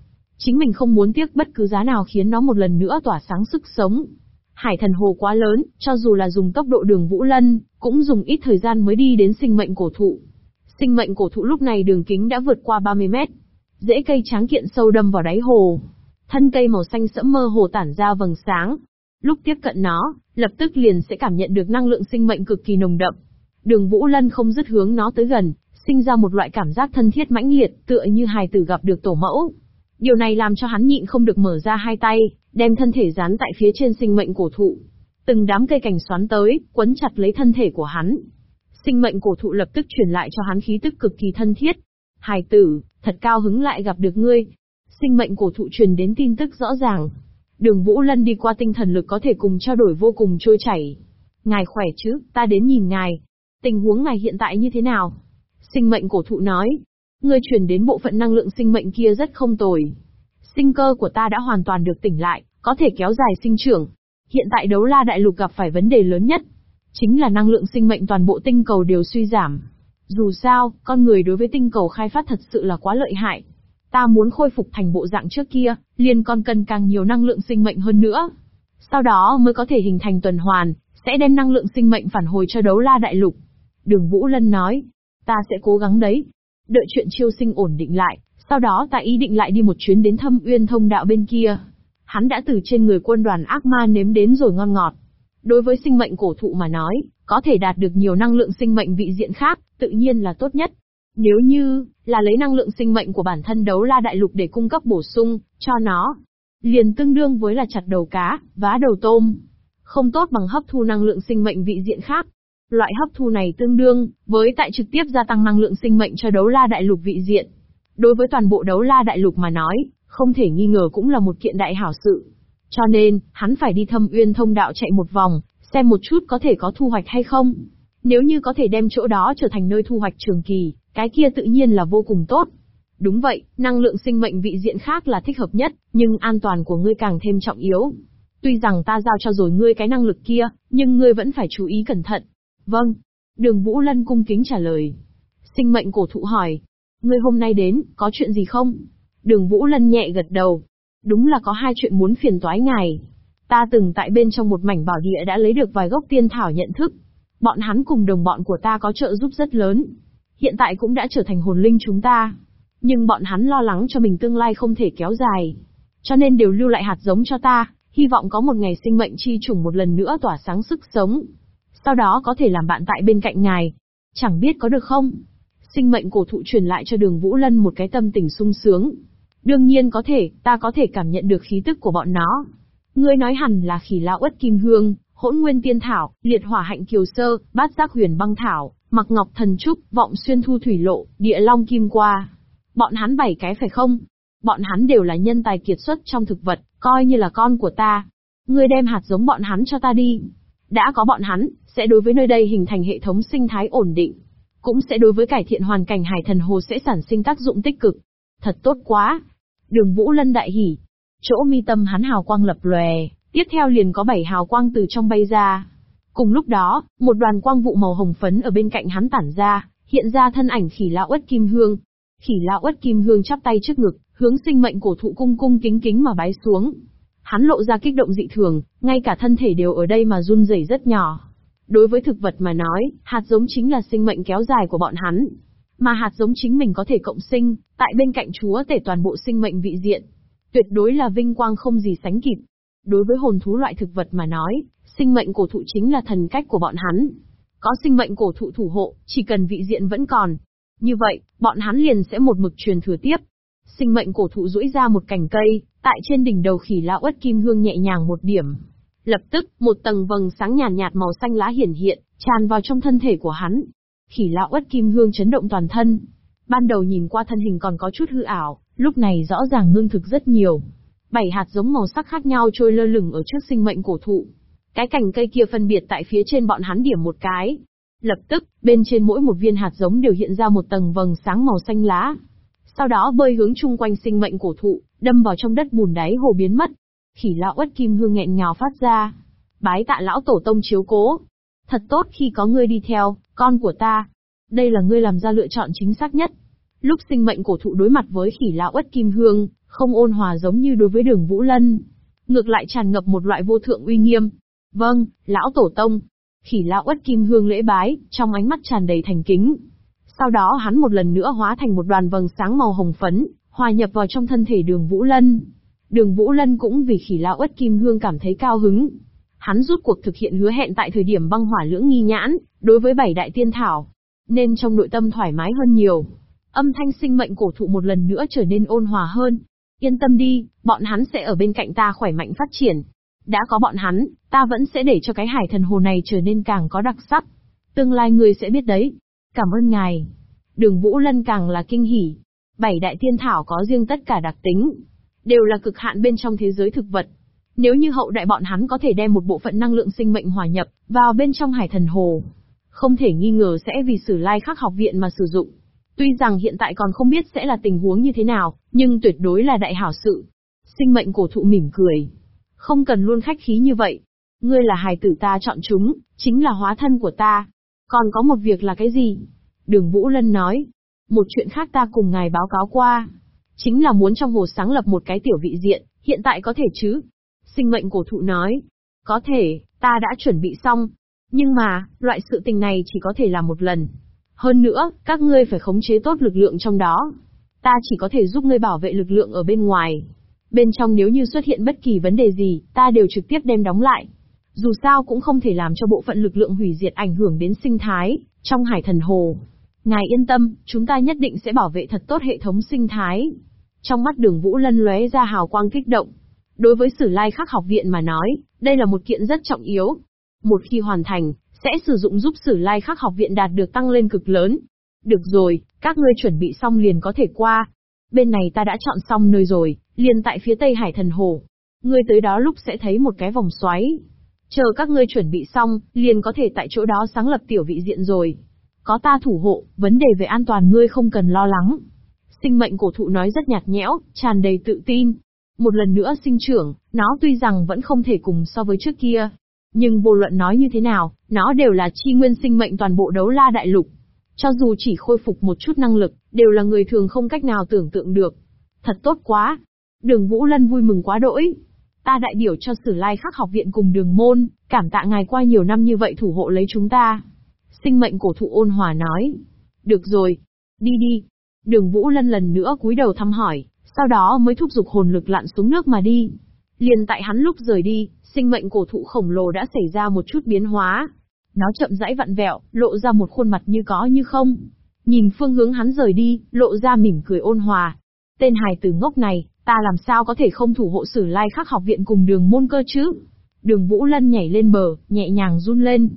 Speaker 1: Chính mình không muốn tiếc bất cứ giá nào khiến nó một lần nữa tỏa sáng sức sống. Hải thần hồ quá lớn, cho dù là dùng tốc độ đường Vũ Lân, cũng dùng ít thời gian mới đi đến sinh mệnh cổ thụ. Sinh mệnh cổ thụ lúc này đường kính đã vượt qua 30 mét. Rễ cây tráng kiện sâu đâm vào đáy hồ. Thân cây màu xanh sẫm mơ hồ tản ra vầng sáng. Lúc tiếp cận nó, lập tức liền sẽ cảm nhận được năng lượng sinh mệnh cực kỳ nồng đậm. Đường Vũ Lân không dứt hướng nó tới gần, sinh ra một loại cảm giác thân thiết mãnh liệt, tựa như hài tử gặp được tổ mẫu. Điều này làm cho hắn nhịn không được mở ra hai tay, đem thân thể dán tại phía trên sinh mệnh cổ thụ. Từng đám cây cành xoắn tới, quấn chặt lấy thân thể của hắn. Sinh mệnh cổ thụ lập tức truyền lại cho hắn khí tức cực kỳ thân thiết. Hài tử, thật cao hứng lại gặp được ngươi. Sinh mệnh cổ thụ truyền đến tin tức rõ ràng. Đường Vũ Lân đi qua tinh thần lực có thể cùng trao đổi vô cùng trôi chảy. Ngài khỏe chứ, ta đến nhìn ngài. Tình huống ngài hiện tại như thế nào? Sinh mệnh cổ thụ nói. Ngươi truyền đến bộ phận năng lượng sinh mệnh kia rất không tồi. Sinh cơ của ta đã hoàn toàn được tỉnh lại, có thể kéo dài sinh trưởng. Hiện tại đấu la đại lục gặp phải vấn đề lớn nhất, Chính là năng lượng sinh mệnh toàn bộ tinh cầu đều suy giảm. Dù sao, con người đối với tinh cầu khai phát thật sự là quá lợi hại. Ta muốn khôi phục thành bộ dạng trước kia, liền con cần càng nhiều năng lượng sinh mệnh hơn nữa. Sau đó mới có thể hình thành tuần hoàn, sẽ đem năng lượng sinh mệnh phản hồi cho đấu la đại lục. Đường Vũ Lân nói, ta sẽ cố gắng đấy. Đợi chuyện chiêu sinh ổn định lại, sau đó ta ý định lại đi một chuyến đến thâm uyên thông đạo bên kia. Hắn đã từ trên người quân đoàn ác ma nếm đến rồi ngon ngọt. Đối với sinh mệnh cổ thụ mà nói, có thể đạt được nhiều năng lượng sinh mệnh vị diện khác, tự nhiên là tốt nhất. Nếu như, là lấy năng lượng sinh mệnh của bản thân đấu la đại lục để cung cấp bổ sung, cho nó, liền tương đương với là chặt đầu cá, vá đầu tôm. Không tốt bằng hấp thu năng lượng sinh mệnh vị diện khác. Loại hấp thu này tương đương với tại trực tiếp gia tăng năng lượng sinh mệnh cho đấu la đại lục vị diện. Đối với toàn bộ đấu la đại lục mà nói, không thể nghi ngờ cũng là một kiện đại hảo sự. Cho nên, hắn phải đi thâm uyên thông đạo chạy một vòng, xem một chút có thể có thu hoạch hay không. Nếu như có thể đem chỗ đó trở thành nơi thu hoạch trường kỳ, cái kia tự nhiên là vô cùng tốt. Đúng vậy, năng lượng sinh mệnh vị diện khác là thích hợp nhất, nhưng an toàn của ngươi càng thêm trọng yếu. Tuy rằng ta giao cho rồi ngươi cái năng lực kia, nhưng ngươi vẫn phải chú ý cẩn thận. Vâng. Đường Vũ Lân cung kính trả lời. Sinh mệnh cổ thụ hỏi. Ngươi hôm nay đến, có chuyện gì không? Đường Vũ Lân nhẹ gật đầu. Đúng là có hai chuyện muốn phiền toái ngài. Ta từng tại bên trong một mảnh bảo địa đã lấy được vài gốc tiên thảo nhận thức. Bọn hắn cùng đồng bọn của ta có trợ giúp rất lớn. Hiện tại cũng đã trở thành hồn linh chúng ta. Nhưng bọn hắn lo lắng cho mình tương lai không thể kéo dài. Cho nên đều lưu lại hạt giống cho ta, hy vọng có một ngày sinh mệnh chi trùng một lần nữa tỏa sáng sức sống. Sau đó có thể làm bạn tại bên cạnh ngài. Chẳng biết có được không? Sinh mệnh cổ thụ truyền lại cho đường Vũ Lân một cái tâm tình sung sướng. Đương nhiên có thể, ta có thể cảm nhận được khí tức của bọn nó. Ngươi nói hẳn là khỉ lão uất kim hương, hỗn nguyên tiên thảo, liệt hỏa hạnh kiều sơ, bát giác huyền băng thảo, mặc ngọc thần trúc, vọng xuyên thu thủy lộ, địa long kim qua. Bọn hắn bảy cái phải không? Bọn hắn đều là nhân tài kiệt xuất trong thực vật, coi như là con của ta. Ngươi đem hạt giống bọn hắn cho ta đi. Đã có bọn hắn, sẽ đối với nơi đây hình thành hệ thống sinh thái ổn định. Cũng sẽ đối với cải thiện hoàn cảnh hải thần hồ sẽ sản sinh tác dụng tích cực. Thật tốt quá. Đường Vũ Lân đại hỉ, Chỗ mi tâm hắn hào quang lập lòe, tiếp theo liền có bảy hào quang từ trong bay ra. Cùng lúc đó, một đoàn quang vụ màu hồng phấn ở bên cạnh hắn tản ra, hiện ra thân ảnh khỉ lão uất kim hương. Khỉ lão uất kim hương chắp tay trước ngực, hướng sinh mệnh cổ thụ cung cung kính kính mà bái xuống. Hắn lộ ra kích động dị thường, ngay cả thân thể đều ở đây mà run rẩy rất nhỏ. Đối với thực vật mà nói, hạt giống chính là sinh mệnh kéo dài của bọn hắn. Mà hạt giống chính mình có thể cộng sinh, tại bên cạnh chúa tể toàn bộ sinh mệnh vị diện. Tuyệt đối là vinh quang không gì sánh kịp. Đối với hồn thú loại thực vật mà nói, sinh mệnh cổ thụ chính là thần cách của bọn hắn. Có sinh mệnh cổ thụ thủ hộ, chỉ cần vị diện vẫn còn. Như vậy, bọn hắn liền sẽ một mực truyền thừa tiếp. Sinh mệnh cổ thụ duỗi ra một cành cây, tại trên đỉnh đầu khỉ lão uất kim hương nhẹ nhàng một điểm. Lập tức, một tầng vầng sáng nhàn nhạt, nhạt màu xanh lá hiển hiện, tràn vào trong thân thể của hắn. Khỉ lão uất kim hương chấn động toàn thân. Ban đầu nhìn qua thân hình còn có chút hư ảo, lúc này rõ ràng ngưng thực rất nhiều. Bảy hạt giống màu sắc khác nhau trôi lơ lửng ở trước sinh mệnh cổ thụ. Cái cành cây kia phân biệt tại phía trên bọn hắn điểm một cái. Lập tức, bên trên mỗi một viên hạt giống đều hiện ra một tầng vầng sáng màu xanh lá. Sau đó bơi hướng chung quanh sinh mệnh cổ thụ, đâm vào trong đất bùn đáy hồ biến mất. Khỉ lão uất kim hương nghẹn ngào phát ra. Bái tạ lão tổ tông chiếu cố. Thật tốt khi có ngươi đi theo, con của ta. Đây là ngươi làm ra lựa chọn chính xác nhất. Lúc sinh mệnh cổ thụ đối mặt với khỉ lão uất kim hương, không ôn hòa giống như đối với đường Vũ Lân. Ngược lại tràn ngập một loại vô thượng uy nghiêm. Vâng, lão tổ tông. Khỉ lão uất kim hương lễ bái, trong ánh mắt tràn đầy thành kính. Sau đó hắn một lần nữa hóa thành một đoàn vầng sáng màu hồng phấn, hòa nhập vào trong thân thể đường Vũ Lân. Đường Vũ Lân cũng vì khỉ lao uất kim hương cảm thấy cao hứng. Hắn rút cuộc thực hiện hứa hẹn tại thời điểm băng hỏa lưỡng nghi nhãn, đối với bảy đại tiên thảo. Nên trong nội tâm thoải mái hơn nhiều. Âm thanh sinh mệnh cổ thụ một lần nữa trở nên ôn hòa hơn. Yên tâm đi, bọn hắn sẽ ở bên cạnh ta khỏe mạnh phát triển. Đã có bọn hắn, ta vẫn sẽ để cho cái hải thần hồ này trở nên càng có đặc sắc. Tương lai người sẽ biết đấy. Cảm ơn ngài. Đường Vũ Lân càng là kinh hỉ. Bảy đại tiên thảo có riêng tất cả đặc tính. Đều là cực hạn bên trong thế giới thực vật. Nếu như hậu đại bọn hắn có thể đem một bộ phận năng lượng sinh mệnh hòa nhập vào bên trong hải thần hồ, không thể nghi ngờ sẽ vì sử lai khắc học viện mà sử dụng. Tuy rằng hiện tại còn không biết sẽ là tình huống như thế nào, nhưng tuyệt đối là đại hảo sự. Sinh mệnh cổ thụ mỉm cười. Không cần luôn khách khí như vậy. Ngươi là hài tử ta chọn chúng, chính là hóa thân của ta. Còn có một việc là cái gì? Đường Vũ Lân nói. Một chuyện khác ta cùng ngài báo cáo qua. Chính là muốn trong hồ sáng lập một cái tiểu vị diện, hiện tại có thể chứ? Sinh mệnh cổ thụ nói. Có thể, ta đã chuẩn bị xong. Nhưng mà, loại sự tình này chỉ có thể là một lần. Hơn nữa, các ngươi phải khống chế tốt lực lượng trong đó. Ta chỉ có thể giúp ngươi bảo vệ lực lượng ở bên ngoài. Bên trong nếu như xuất hiện bất kỳ vấn đề gì, ta đều trực tiếp đem đóng lại. Dù sao cũng không thể làm cho bộ phận lực lượng hủy diệt ảnh hưởng đến sinh thái, trong hải thần hồ. Ngài yên tâm, chúng ta nhất định sẽ bảo vệ thật tốt hệ thống sinh thái. Trong mắt đường Vũ Lân lóe ra hào quang kích động. Đối với Sử Lai Khắc học viện mà nói, đây là một kiện rất trọng yếu. Một khi hoàn thành, sẽ sử dụng giúp Sử Lai Khắc học viện đạt được tăng lên cực lớn. Được rồi, các ngươi chuẩn bị xong liền có thể qua. Bên này ta đã chọn xong nơi rồi, liền tại phía tây Hải Thần Hồ. Ngươi tới đó lúc sẽ thấy một cái vòng xoáy. Chờ các ngươi chuẩn bị xong, liền có thể tại chỗ đó sáng lập tiểu vị diện rồi. Có ta thủ hộ, vấn đề về an toàn ngươi không cần lo lắng. Sinh mệnh cổ thụ nói rất nhạt nhẽo, tràn đầy tự tin. Một lần nữa sinh trưởng, nó tuy rằng vẫn không thể cùng so với trước kia. Nhưng vô luận nói như thế nào, nó đều là chi nguyên sinh mệnh toàn bộ đấu la đại lục. Cho dù chỉ khôi phục một chút năng lực, đều là người thường không cách nào tưởng tượng được. Thật tốt quá. Đường Vũ Lân vui mừng quá đỗi. Ta đại biểu cho Sử Lai Khắc học viện cùng đường môn, cảm tạ ngài qua nhiều năm như vậy thủ hộ lấy chúng ta. Sinh mệnh cổ thụ ôn hòa nói. Được rồi. Đi đi. Đường Vũ Lân lần nữa cúi đầu thăm hỏi, sau đó mới thúc giục hồn lực lặn xuống nước mà đi. Liền tại hắn lúc rời đi, sinh mệnh cổ thụ khổng lồ đã xảy ra một chút biến hóa. Nó chậm rãi vặn vẹo, lộ ra một khuôn mặt như có như không. Nhìn phương hướng hắn rời đi, lộ ra mỉm cười ôn hòa. Tên hài tử ngốc này, ta làm sao có thể không thủ hộ sử lai khắc học viện cùng đường môn cơ chứ? Đường Vũ Lân nhảy lên bờ, nhẹ nhàng run lên.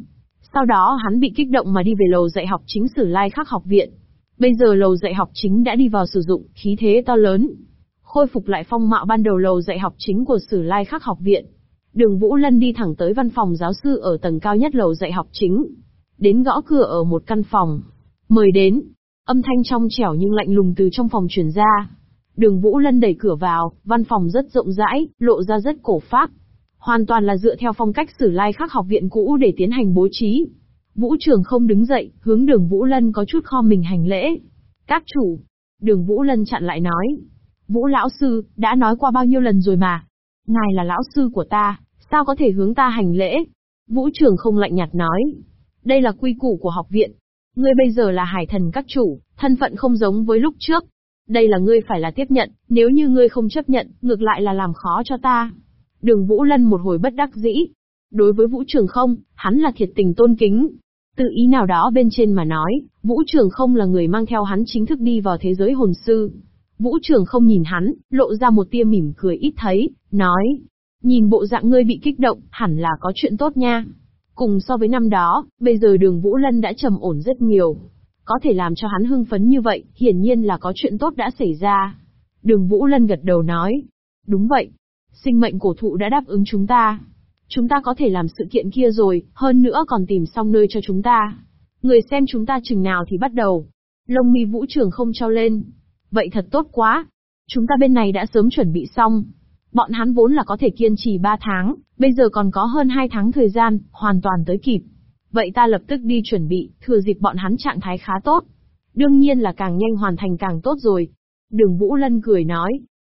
Speaker 1: Sau đó hắn bị kích động mà đi về lầu dạy học chính sử lai khắc học viện. Bây giờ lầu dạy học chính đã đi vào sử dụng, khí thế to lớn. Khôi phục lại phong mạo ban đầu lầu dạy học chính của sử lai khắc học viện. Đường Vũ Lân đi thẳng tới văn phòng giáo sư ở tầng cao nhất lầu dạy học chính. Đến gõ cửa ở một căn phòng. Mời đến. Âm thanh trong trẻo nhưng lạnh lùng từ trong phòng truyền ra. Đường Vũ Lân đẩy cửa vào, văn phòng rất rộng rãi, lộ ra rất cổ phác, Hoàn toàn là dựa theo phong cách sử lai khắc học viện cũ để tiến hành bố trí. Vũ trường không đứng dậy, hướng đường Vũ Lân có chút kho mình hành lễ. Các chủ. Đường Vũ Lân chặn lại nói. Vũ lão sư, đã nói qua bao nhiêu lần rồi mà. Ngài là lão sư của ta, sao có thể hướng ta hành lễ? Vũ trường không lạnh nhạt nói. Đây là quy củ của học viện. Ngươi bây giờ là hải thần các chủ, thân phận không giống với lúc trước. Đây là ngươi phải là tiếp nhận, nếu như ngươi không chấp nhận, ngược lại là làm khó cho ta. Đường Vũ Lân một hồi bất đắc dĩ. Đối với Vũ Trường không, hắn là thiệt tình tôn kính. Tự ý nào đó bên trên mà nói, Vũ Trường không là người mang theo hắn chính thức đi vào thế giới hồn sư. Vũ Trường không nhìn hắn, lộ ra một tia mỉm cười ít thấy, nói. Nhìn bộ dạng ngươi bị kích động, hẳn là có chuyện tốt nha. Cùng so với năm đó, bây giờ đường Vũ Lân đã trầm ổn rất nhiều. Có thể làm cho hắn hưng phấn như vậy, hiển nhiên là có chuyện tốt đã xảy ra. Đường Vũ Lân gật đầu nói. Đúng vậy. Sinh mệnh cổ thụ đã đáp ứng chúng ta. Chúng ta có thể làm sự kiện kia rồi, hơn nữa còn tìm xong nơi cho chúng ta. Người xem chúng ta chừng nào thì bắt đầu. Lông mi vũ trường không trao lên. Vậy thật tốt quá. Chúng ta bên này đã sớm chuẩn bị xong. Bọn hắn vốn là có thể kiên trì 3 tháng, bây giờ còn có hơn 2 tháng thời gian, hoàn toàn tới kịp. Vậy ta lập tức đi chuẩn bị, thừa dịp bọn hắn trạng thái khá tốt. Đương nhiên là càng nhanh hoàn thành càng tốt rồi. Đường Vũ Lân cười nói.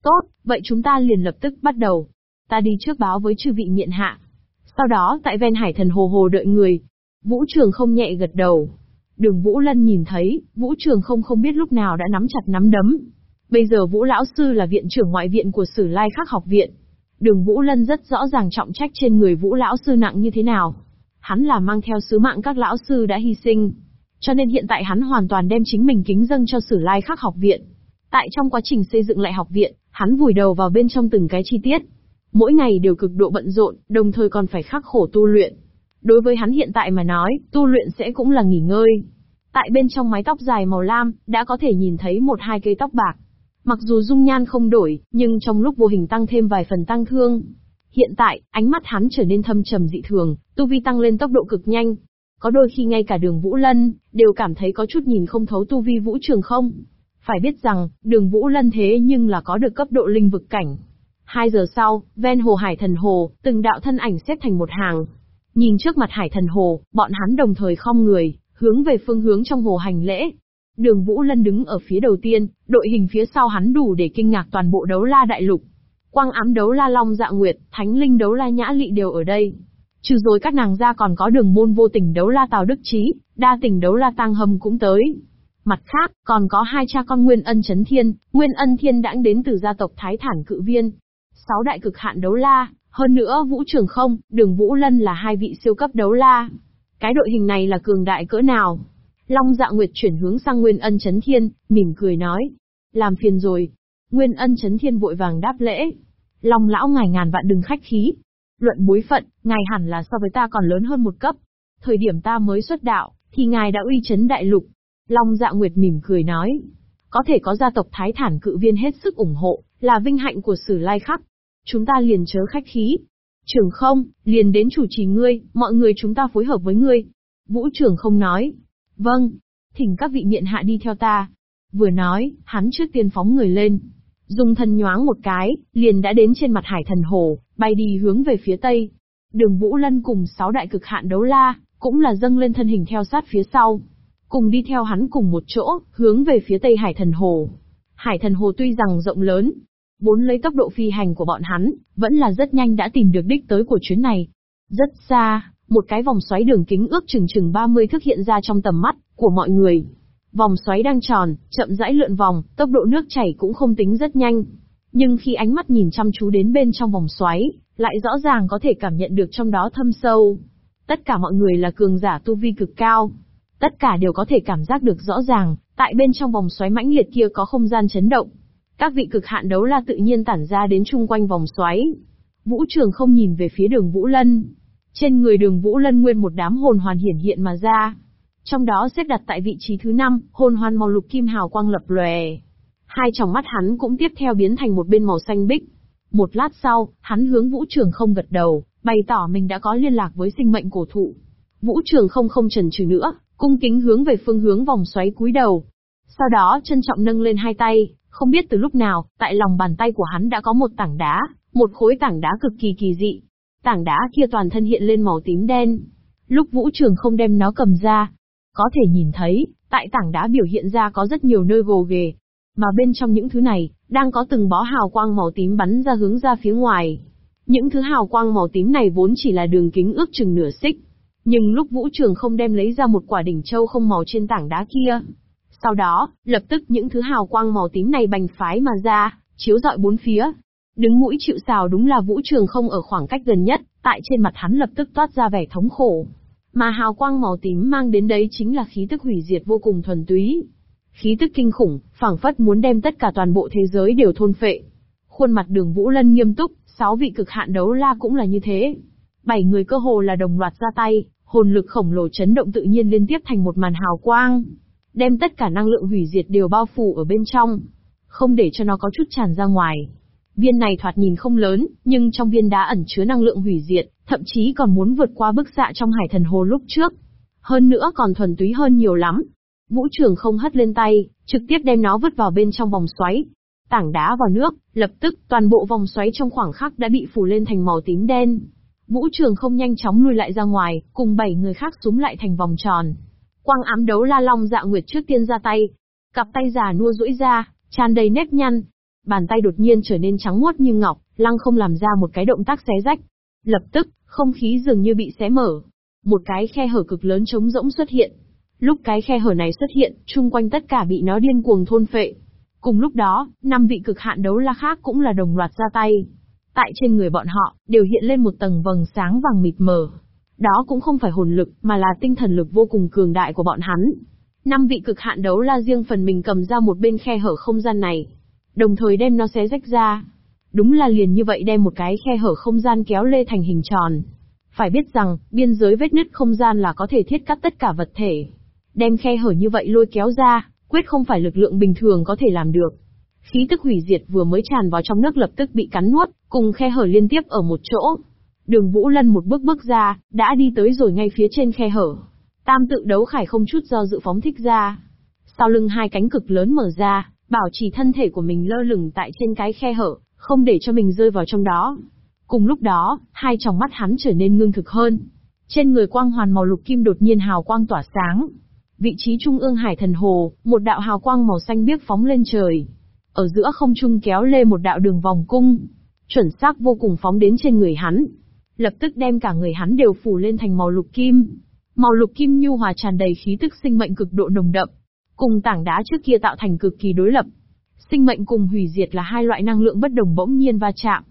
Speaker 1: Tốt, vậy chúng ta liền lập tức bắt đầu. Ta đi trước báo với chư vị miện hạ. Sau đó tại ven hải thần hồ hồ đợi người. Vũ Trường không nhẹ gật đầu. Đường Vũ Lân nhìn thấy, Vũ Trường không không biết lúc nào đã nắm chặt nắm đấm. Bây giờ Vũ Lão Sư là viện trưởng ngoại viện của Sử Lai Khắc học viện. Đường Vũ Lân rất rõ ràng trọng trách trên người Vũ Lão Sư nặng như thế nào. Hắn là mang theo sứ mạng các Lão Sư đã hy sinh. Cho nên hiện tại hắn hoàn toàn đem chính mình kính dâng cho Sử Lai Khắc học viện. Tại trong quá trình xây dựng lại học viện, hắn vùi đầu vào bên trong từng cái chi tiết. Mỗi ngày đều cực độ bận rộn, đồng thời còn phải khắc khổ tu luyện. Đối với hắn hiện tại mà nói, tu luyện sẽ cũng là nghỉ ngơi. Tại bên trong mái tóc dài màu lam, đã có thể nhìn thấy một hai cây tóc bạc. Mặc dù dung nhan không đổi, nhưng trong lúc vô hình tăng thêm vài phần tăng thương. Hiện tại, ánh mắt hắn trở nên thâm trầm dị thường, tu vi tăng lên tốc độ cực nhanh. Có đôi khi ngay cả đường Vũ Lân, đều cảm thấy có chút nhìn không thấu tu vi Vũ Trường không. Phải biết rằng, đường Vũ Lân thế nhưng là có được cấp độ linh vực cảnh. Hai giờ sau, ven hồ Hải Thần Hồ, từng đạo thân ảnh xếp thành một hàng. Nhìn trước mặt Hải Thần Hồ, bọn hắn đồng thời khom người, hướng về phương hướng trong hồ hành lễ. Đường Vũ Lân đứng ở phía đầu tiên, đội hình phía sau hắn đủ để kinh ngạc toàn bộ đấu la đại lục. Quang ám đấu la Long Dạ Nguyệt, Thánh Linh đấu la Nhã Lị đều ở đây. Trừ rồi các nàng ra còn có đường môn vô tình đấu la Tào Đức Trí, đa tình đấu la Tăng Hầm cũng tới. Mặt khác, còn có hai cha con Nguyên Ân Chấn Thiên, Nguyên Ân Thiên đãng đến từ gia tộc Thái Thản Cự Viên. Sáu đại cực hạn đấu la, hơn nữa Vũ Trường Không, Đường Vũ Lân là hai vị siêu cấp đấu la. Cái đội hình này là cường đại cỡ nào? Long dạ nguyệt chuyển hướng sang Nguyên Ân Chấn Thiên, mỉm cười nói. Làm phiền rồi. Nguyên Ân Chấn Thiên vội vàng đáp lễ. Long lão ngài ngàn vạn đừng khách khí. Luận bối phận, ngài hẳn là so với ta còn lớn hơn một cấp. Thời điểm ta mới xuất đạo, thì ngài đã uy chấn đại lục. Long dạ nguyệt mỉm cười nói. Có thể có gia tộc Thái Thản cự viên hết sức ủng hộ, là vinh hạnh của sử lai khắc. Chúng ta liền chớ khách khí. Trường không, liền đến chủ trì ngươi, mọi người chúng ta phối hợp với ngươi. Vũ trưởng không nói. Vâng. Thỉnh các vị miện hạ đi theo ta. Vừa nói, hắn trước tiên phóng người lên. Dùng thần nhoáng một cái, liền đã đến trên mặt hải thần hồ, bay đi hướng về phía tây. Đường Vũ Lân cùng sáu đại cực hạn đấu la, cũng là dâng lên thân hình theo sát phía sau. Cùng đi theo hắn cùng một chỗ, hướng về phía tây hải thần hồ. Hải thần hồ tuy rằng rộng lớn, Bốn lấy tốc độ phi hành của bọn hắn, vẫn là rất nhanh đã tìm được đích tới của chuyến này. Rất xa, một cái vòng xoáy đường kính ước chừng chừng 30 thước hiện ra trong tầm mắt của mọi người. Vòng xoáy đang tròn, chậm rãi lượn vòng, tốc độ nước chảy cũng không tính rất nhanh. Nhưng khi ánh mắt nhìn chăm chú đến bên trong vòng xoáy, lại rõ ràng có thể cảm nhận được trong đó thâm sâu. Tất cả mọi người là cường giả tu vi cực cao. Tất cả đều có thể cảm giác được rõ ràng, tại bên trong vòng xoáy mãnh liệt kia có không gian chấn động. Các vị cực hạn đấu la tự nhiên tản ra đến chung quanh vòng xoáy. Vũ Trường không nhìn về phía đường Vũ Lân. Trên người đường Vũ Lân nguyên một đám hồn hoàn hiển hiện mà ra. Trong đó xếp đặt tại vị trí thứ năm, hồn hoàn màu lục kim hào quang lập lòe. Hai tròng mắt hắn cũng tiếp theo biến thành một bên màu xanh bích. Một lát sau, hắn hướng Vũ Trường không gật đầu, bày tỏ mình đã có liên lạc với sinh mệnh cổ thụ. Vũ Trường không không chần chừ nữa, cung kính hướng về phương hướng vòng xoáy cúi đầu. Sau đó trân trọng nâng lên hai tay, không biết từ lúc nào, tại lòng bàn tay của hắn đã có một tảng đá, một khối tảng đá cực kỳ kỳ dị. Tảng đá kia toàn thân hiện lên màu tím đen. Lúc Vũ Trường không đem nó cầm ra, có thể nhìn thấy, tại tảng đá biểu hiện ra có rất nhiều nơi gồ ghề. Mà bên trong những thứ này, đang có từng bó hào quang màu tím bắn ra hướng ra phía ngoài. Những thứ hào quang màu tím này vốn chỉ là đường kính ước chừng nửa xích. Nhưng lúc Vũ Trường không đem lấy ra một quả đỉnh châu không màu trên tảng đá kia. Sau đó, lập tức những thứ hào quang màu tím này bành phái mà ra, chiếu rọi bốn phía. Đứng mũi chịu sào đúng là Vũ Trường không ở khoảng cách gần nhất, tại trên mặt hắn lập tức toát ra vẻ thống khổ. Mà hào quang màu tím mang đến đấy chính là khí tức hủy diệt vô cùng thuần túy. Khí tức kinh khủng, phảng phất muốn đem tất cả toàn bộ thế giới đều thôn phệ. Khuôn mặt đường Vũ Lân nghiêm túc, sáu vị cực hạn đấu la cũng là như thế. Bảy người cơ hồ là đồng loạt ra tay, hồn lực khổng lồ chấn động tự nhiên liên tiếp thành một màn hào quang. Đem tất cả năng lượng hủy diệt đều bao phủ ở bên trong. Không để cho nó có chút tràn ra ngoài. Viên này thoạt nhìn không lớn, nhưng trong viên đá ẩn chứa năng lượng hủy diệt, thậm chí còn muốn vượt qua bức xạ trong hải thần hồ lúc trước. Hơn nữa còn thuần túy hơn nhiều lắm. Vũ trường không hất lên tay, trực tiếp đem nó vứt vào bên trong vòng xoáy. Tảng đá vào nước, lập tức toàn bộ vòng xoáy trong khoảng khắc đã bị phủ lên thành màu tím đen. Vũ trường không nhanh chóng lùi lại ra ngoài, cùng bảy người khác súng lại thành vòng tròn. Quang ám đấu la long dạ nguyệt trước tiên ra tay. Cặp tay già nua duỗi ra, tràn đầy nếp nhăn. Bàn tay đột nhiên trở nên trắng muốt như ngọc, lăng không làm ra một cái động tác xé rách. Lập tức, không khí dường như bị xé mở. Một cái khe hở cực lớn trống rỗng xuất hiện. Lúc cái khe hở này xuất hiện, chung quanh tất cả bị nó điên cuồng thôn phệ. Cùng lúc đó, năm vị cực hạn đấu la khác cũng là đồng loạt ra tay. Tại trên người bọn họ, đều hiện lên một tầng vầng sáng vàng mịt mờ. Đó cũng không phải hồn lực, mà là tinh thần lực vô cùng cường đại của bọn hắn. Năm vị cực hạn đấu la riêng phần mình cầm ra một bên khe hở không gian này. Đồng thời đem nó xé rách ra. Đúng là liền như vậy đem một cái khe hở không gian kéo lê thành hình tròn. Phải biết rằng, biên giới vết nứt không gian là có thể thiết cắt tất cả vật thể. Đem khe hở như vậy lôi kéo ra, quyết không phải lực lượng bình thường có thể làm được. Khí tức hủy diệt vừa mới tràn vào trong nước lập tức bị cắn nuốt, cùng khe hở liên tiếp ở một chỗ. Đường Vũ Lân một bước bước ra, đã đi tới rồi ngay phía trên khe hở. Tam tự đấu khải không chút do dự phóng thích ra. Sau lưng hai cánh cực lớn mở ra, bảo trì thân thể của mình lơ lửng tại trên cái khe hở, không để cho mình rơi vào trong đó. Cùng lúc đó, hai tròng mắt hắn trở nên ngưng thực hơn. Trên người quang hoàn màu lục kim đột nhiên hào quang tỏa sáng. Vị trí trung ương hải thần hồ, một đạo hào quang màu xanh biếc phóng lên trời. Ở giữa không trung kéo lê một đạo đường vòng cung. Chuẩn xác vô cùng phóng đến trên người hắn. Lập tức đem cả người hắn đều phủ lên thành màu lục kim. Màu lục kim nhu hòa tràn đầy khí tức sinh mệnh cực độ nồng đậm. Cùng tảng đá trước kia tạo thành cực kỳ đối lập. Sinh mệnh cùng hủy diệt là hai loại năng lượng bất đồng bỗng nhiên va chạm.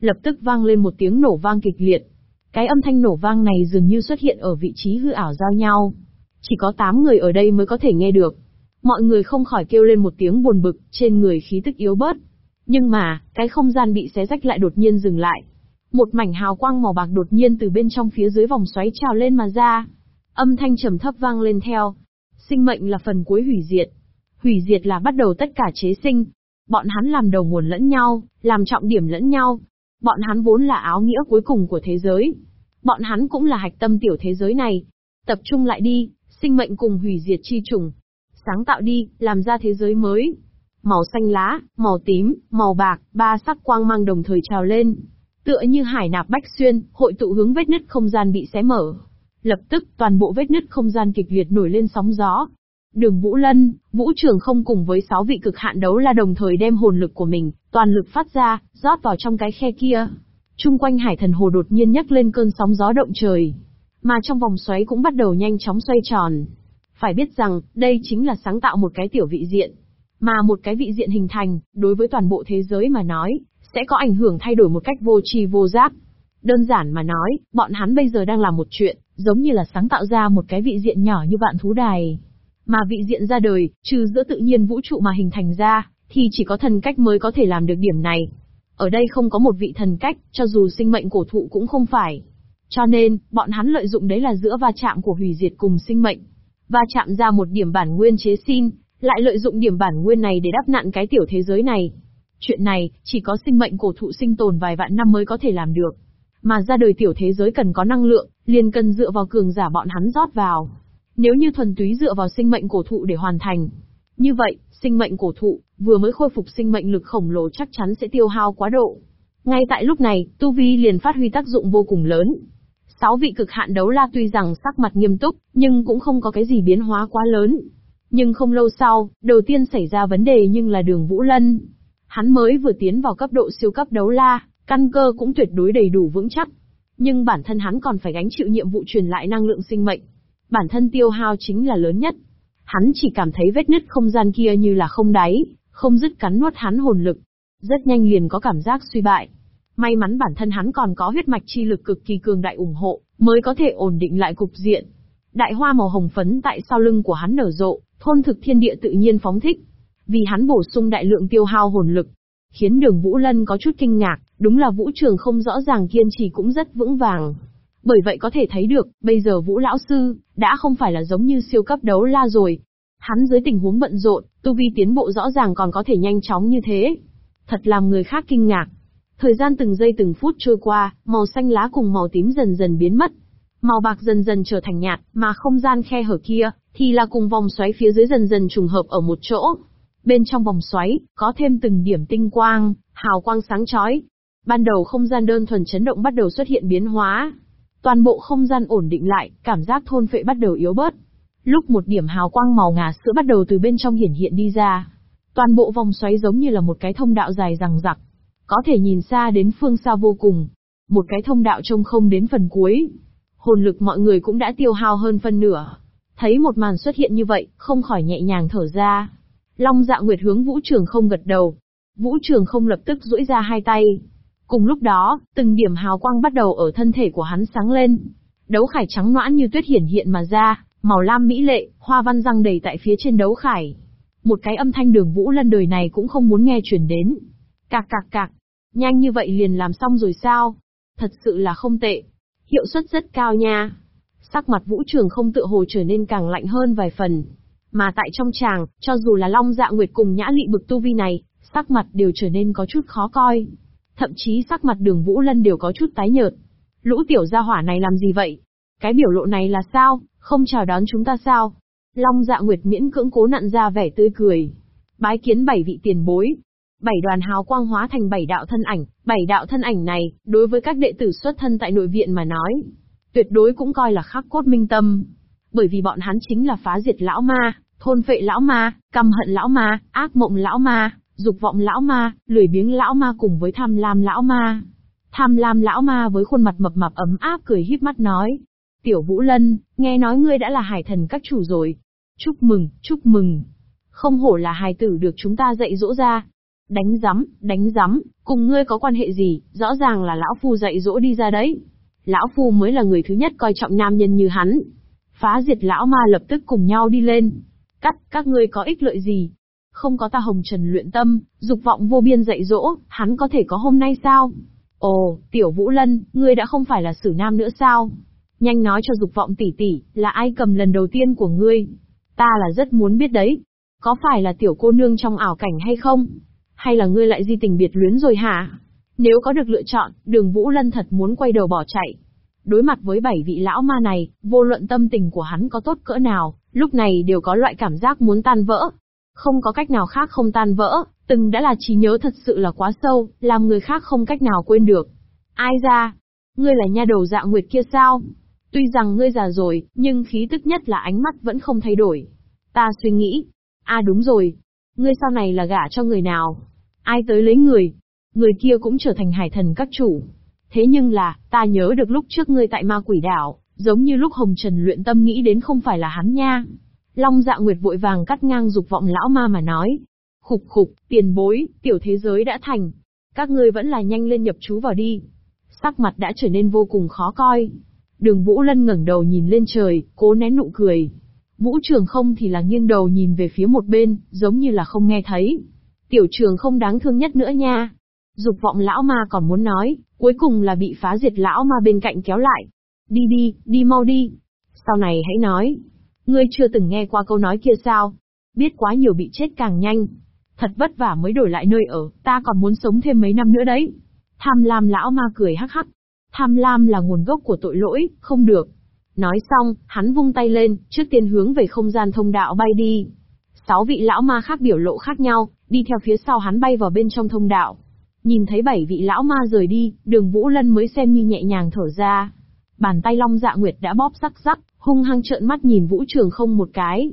Speaker 1: Lập tức vang lên một tiếng nổ vang kịch liệt. Cái âm thanh nổ vang này dường như xuất hiện ở vị trí hư ảo giao nhau. Chỉ có 8 người ở đây mới có thể nghe được. Mọi người không khỏi kêu lên một tiếng buồn bực, trên người khí tức yếu bớt. Nhưng mà, cái không gian bị xé rách lại đột nhiên dừng lại. Một mảnh hào quang màu bạc đột nhiên từ bên trong phía dưới vòng xoáy trào lên mà ra. Âm thanh trầm thấp vang lên theo. Sinh mệnh là phần cuối hủy diệt. Hủy diệt là bắt đầu tất cả chế sinh. Bọn hắn làm đầu nguồn lẫn nhau, làm trọng điểm lẫn nhau. Bọn hắn vốn là áo nghĩa cuối cùng của thế giới. Bọn hắn cũng là hạch tâm tiểu thế giới này. Tập trung lại đi, sinh mệnh cùng hủy diệt chi trùng. Sáng tạo đi, làm ra thế giới mới. Màu xanh lá, màu tím, màu bạc, ba sắc quang mang đồng thời trào lên. Tựa như hải nạp bách xuyên, hội tụ hướng vết nứt không gian bị xé mở. Lập tức, toàn bộ vết nứt không gian kịch liệt nổi lên sóng gió. Đường Vũ Lân, Vũ Trường không cùng với sáu vị cực hạn đấu là đồng thời đem hồn lực của mình, toàn lực phát ra, rót vào trong cái khe kia. Trung quanh hải thần hồ đột nhiên nhấc lên cơn sóng gió động trời. Mà trong vòng xoáy cũng bắt đầu nhanh chóng xoay tròn. Phải biết rằng, đây chính là sáng tạo một cái tiểu vị diện. Mà một cái vị diện hình thành, đối với toàn bộ thế giới mà nói, sẽ có ảnh hưởng thay đổi một cách vô tri vô giác. Đơn giản mà nói, bọn hắn bây giờ đang làm một chuyện, giống như là sáng tạo ra một cái vị diện nhỏ như vạn thú đài. Mà vị diện ra đời, trừ giữa tự nhiên vũ trụ mà hình thành ra, thì chỉ có thần cách mới có thể làm được điểm này. Ở đây không có một vị thần cách, cho dù sinh mệnh cổ thụ cũng không phải. Cho nên, bọn hắn lợi dụng đấy là giữa va chạm của hủy diệt cùng sinh mệnh. Va chạm ra một điểm bản nguyên chế xin, lại lợi dụng điểm bản nguyên này để đắp nặn cái tiểu thế giới này. Chuyện này, chỉ có sinh mệnh cổ thụ sinh tồn vài vạn năm mới có thể làm được. Mà ra đời tiểu thế giới cần có năng lượng, liền cần dựa vào cường giả bọn hắn rót vào. Nếu như thuần túy dựa vào sinh mệnh cổ thụ để hoàn thành. Như vậy, sinh mệnh cổ thụ, vừa mới khôi phục sinh mệnh lực khổng lồ chắc chắn sẽ tiêu hao quá độ. Ngay tại lúc này, Tu Vi liền phát huy tác dụng vô cùng lớn. Sáu vị cực hạn đấu la tuy rằng sắc mặt nghiêm túc, nhưng cũng không có cái gì biến hóa quá lớn. Nhưng không lâu sau, đầu tiên xảy ra vấn đề nhưng là đường Vũ Lân. Hắn mới vừa tiến vào cấp độ siêu cấp đấu la, căn cơ cũng tuyệt đối đầy đủ vững chắc. Nhưng bản thân hắn còn phải gánh chịu nhiệm vụ truyền lại năng lượng sinh mệnh. Bản thân tiêu hao chính là lớn nhất. Hắn chỉ cảm thấy vết nứt không gian kia như là không đáy, không dứt cắn nuốt hắn hồn lực. Rất nhanh liền có cảm giác suy bại. May mắn bản thân hắn còn có huyết mạch chi lực cực kỳ cường đại ủng hộ, mới có thể ổn định lại cục diện. Đại hoa màu hồng phấn tại sau lưng của hắn nở rộ, thôn thực thiên địa tự nhiên phóng thích. Vì hắn bổ sung đại lượng tiêu hao hồn lực, khiến đường Vũ Lân có chút kinh ngạc, đúng là vũ trường không rõ ràng kiên trì cũng rất vững vàng. Bởi vậy có thể thấy được, bây giờ Vũ Lão Sư, đã không phải là giống như siêu cấp đấu la rồi. Hắn dưới tình huống bận rộn, tu vi tiến bộ rõ ràng còn có thể nhanh chóng như thế. Thật làm người khác kinh ngạc. Thời gian từng giây từng phút trôi qua, màu xanh lá cùng màu tím dần dần biến mất. Màu bạc dần dần trở thành nhạt, mà không gian khe hở kia, thì là cùng vòng xoáy phía dưới dần dần trùng hợp ở một chỗ. Bên trong vòng xoáy, có thêm từng điểm tinh quang, hào quang sáng chói. Ban đầu không gian đơn thuần chấn động bắt đầu xuất hiện biến hóa. Toàn bộ không gian ổn định lại, cảm giác thôn phệ bắt đầu yếu bớt. Lúc một điểm hào quang màu ngà sữa bắt đầu từ bên trong hiển hiện đi ra. Toàn bộ vòng xoáy giống như là một cái thông đạo dài rằng rặc. Có thể nhìn xa đến phương xa vô cùng. Một cái thông đạo trông không đến phần cuối. Hồn lực mọi người cũng đã tiêu hao hơn phân nửa. Thấy một màn xuất hiện như vậy, không khỏi nhẹ nhàng thở ra. Long dạ nguyệt hướng vũ trường không gật đầu. Vũ trường không lập tức duỗi ra hai tay. Cùng lúc đó, từng điểm hào quang bắt đầu ở thân thể của hắn sáng lên. Đấu khải trắng noãn như tuyết hiển hiện mà ra, màu lam mỹ lệ, hoa văn răng đầy tại phía trên đấu khải. Một cái âm thanh đường vũ lân đời này cũng không muốn nghe truyền đến. Cạc cạc cạc. Nhanh như vậy liền làm xong rồi sao? Thật sự là không tệ. Hiệu suất rất cao nha. Sắc mặt vũ trường không tự hồ trở nên càng lạnh hơn vài phần. Mà tại trong tràng, cho dù là Long Dạ Nguyệt cùng Nhã Lị bực tu vi này, sắc mặt đều trở nên có chút khó coi. Thậm chí sắc mặt đường Vũ Lân đều có chút tái nhợt. Lũ tiểu gia hỏa này làm gì vậy? Cái biểu lộ này là sao? Không chào đón chúng ta sao? Long Dạ Nguyệt miễn cưỡng cố nặn ra vẻ tươi cười. Bái kiến bảy vị tiền bối. Bảy đoàn hào quang hóa thành bảy đạo thân ảnh, bảy đạo thân ảnh này, đối với các đệ tử xuất thân tại nội viện mà nói, tuyệt đối cũng coi là khắc cốt minh tâm. Bởi vì bọn hắn chính là phá diệt lão ma, thôn phệ lão ma, căm hận lão ma, ác mộng lão ma, dục vọng lão ma, lười biếng lão ma cùng với tham lam lão ma. Tham lam lão ma với khuôn mặt mập mạp ấm áp cười híp mắt nói. Tiểu Vũ Lân, nghe nói ngươi đã là hải thần các chủ rồi. Chúc mừng, chúc mừng. Không hổ là hài tử được chúng ta dạy dỗ ra. Đánh giấm, đánh giấm, cùng ngươi có quan hệ gì, rõ ràng là lão phu dạy dỗ đi ra đấy. Lão phu mới là người thứ nhất coi trọng nam nhân như hắn. Phá diệt lão ma lập tức cùng nhau đi lên. Cắt, các ngươi có ích lợi gì? Không có ta hồng trần luyện tâm, dục vọng vô biên dạy dỗ, hắn có thể có hôm nay sao? Ồ, tiểu Vũ Lân, ngươi đã không phải là sử nam nữa sao? Nhanh nói cho dục vọng tỷ tỷ, là ai cầm lần đầu tiên của ngươi? Ta là rất muốn biết đấy. Có phải là tiểu cô nương trong ảo cảnh hay không? Hay là ngươi lại di tình biệt luyến rồi hả? Nếu có được lựa chọn, đường Vũ Lân thật muốn quay đầu bỏ chạy. Đối mặt với bảy vị lão ma này, vô luận tâm tình của hắn có tốt cỡ nào, lúc này đều có loại cảm giác muốn tan vỡ. Không có cách nào khác không tan vỡ, từng đã là trí nhớ thật sự là quá sâu, làm người khác không cách nào quên được. Ai ra? Ngươi là nha đầu dạ nguyệt kia sao? Tuy rằng ngươi già rồi, nhưng khí tức nhất là ánh mắt vẫn không thay đổi. Ta suy nghĩ. À đúng rồi. Ngươi sau này là gả cho người nào? Ai tới lấy người? Người kia cũng trở thành hải thần các chủ. Thế nhưng là, ta nhớ được lúc trước ngươi tại ma quỷ đảo, giống như lúc Hồng Trần luyện tâm nghĩ đến không phải là hắn nha. Long dạ nguyệt vội vàng cắt ngang dục vọng lão ma mà nói. Khục khục, tiền bối, tiểu thế giới đã thành. Các ngươi vẫn là nhanh lên nhập chú vào đi. Sắc mặt đã trở nên vô cùng khó coi. Đường Vũ Lân ngẩng đầu nhìn lên trời, cố nén nụ cười. Vũ Trường không thì là nghiêng đầu nhìn về phía một bên, giống như là không nghe thấy. Tiểu trường không đáng thương nhất nữa nha. Dục vọng lão ma còn muốn nói, cuối cùng là bị phá diệt lão ma bên cạnh kéo lại. Đi đi, đi mau đi. Sau này hãy nói. Ngươi chưa từng nghe qua câu nói kia sao? Biết quá nhiều bị chết càng nhanh. Thật vất vả mới đổi lại nơi ở, ta còn muốn sống thêm mấy năm nữa đấy. Tham lam lão ma cười hắc hắc. Tham lam là nguồn gốc của tội lỗi, không được. Nói xong, hắn vung tay lên, trước tiên hướng về không gian thông đạo bay đi. Sáu vị lão ma khác biểu lộ khác nhau, đi theo phía sau hắn bay vào bên trong thông đạo. Nhìn thấy bảy vị lão ma rời đi, đường Vũ Lân mới xem như nhẹ nhàng thở ra. Bàn tay Long Dạ Nguyệt đã bóp rắc rắc, hung hăng trợn mắt nhìn Vũ Trường không một cái.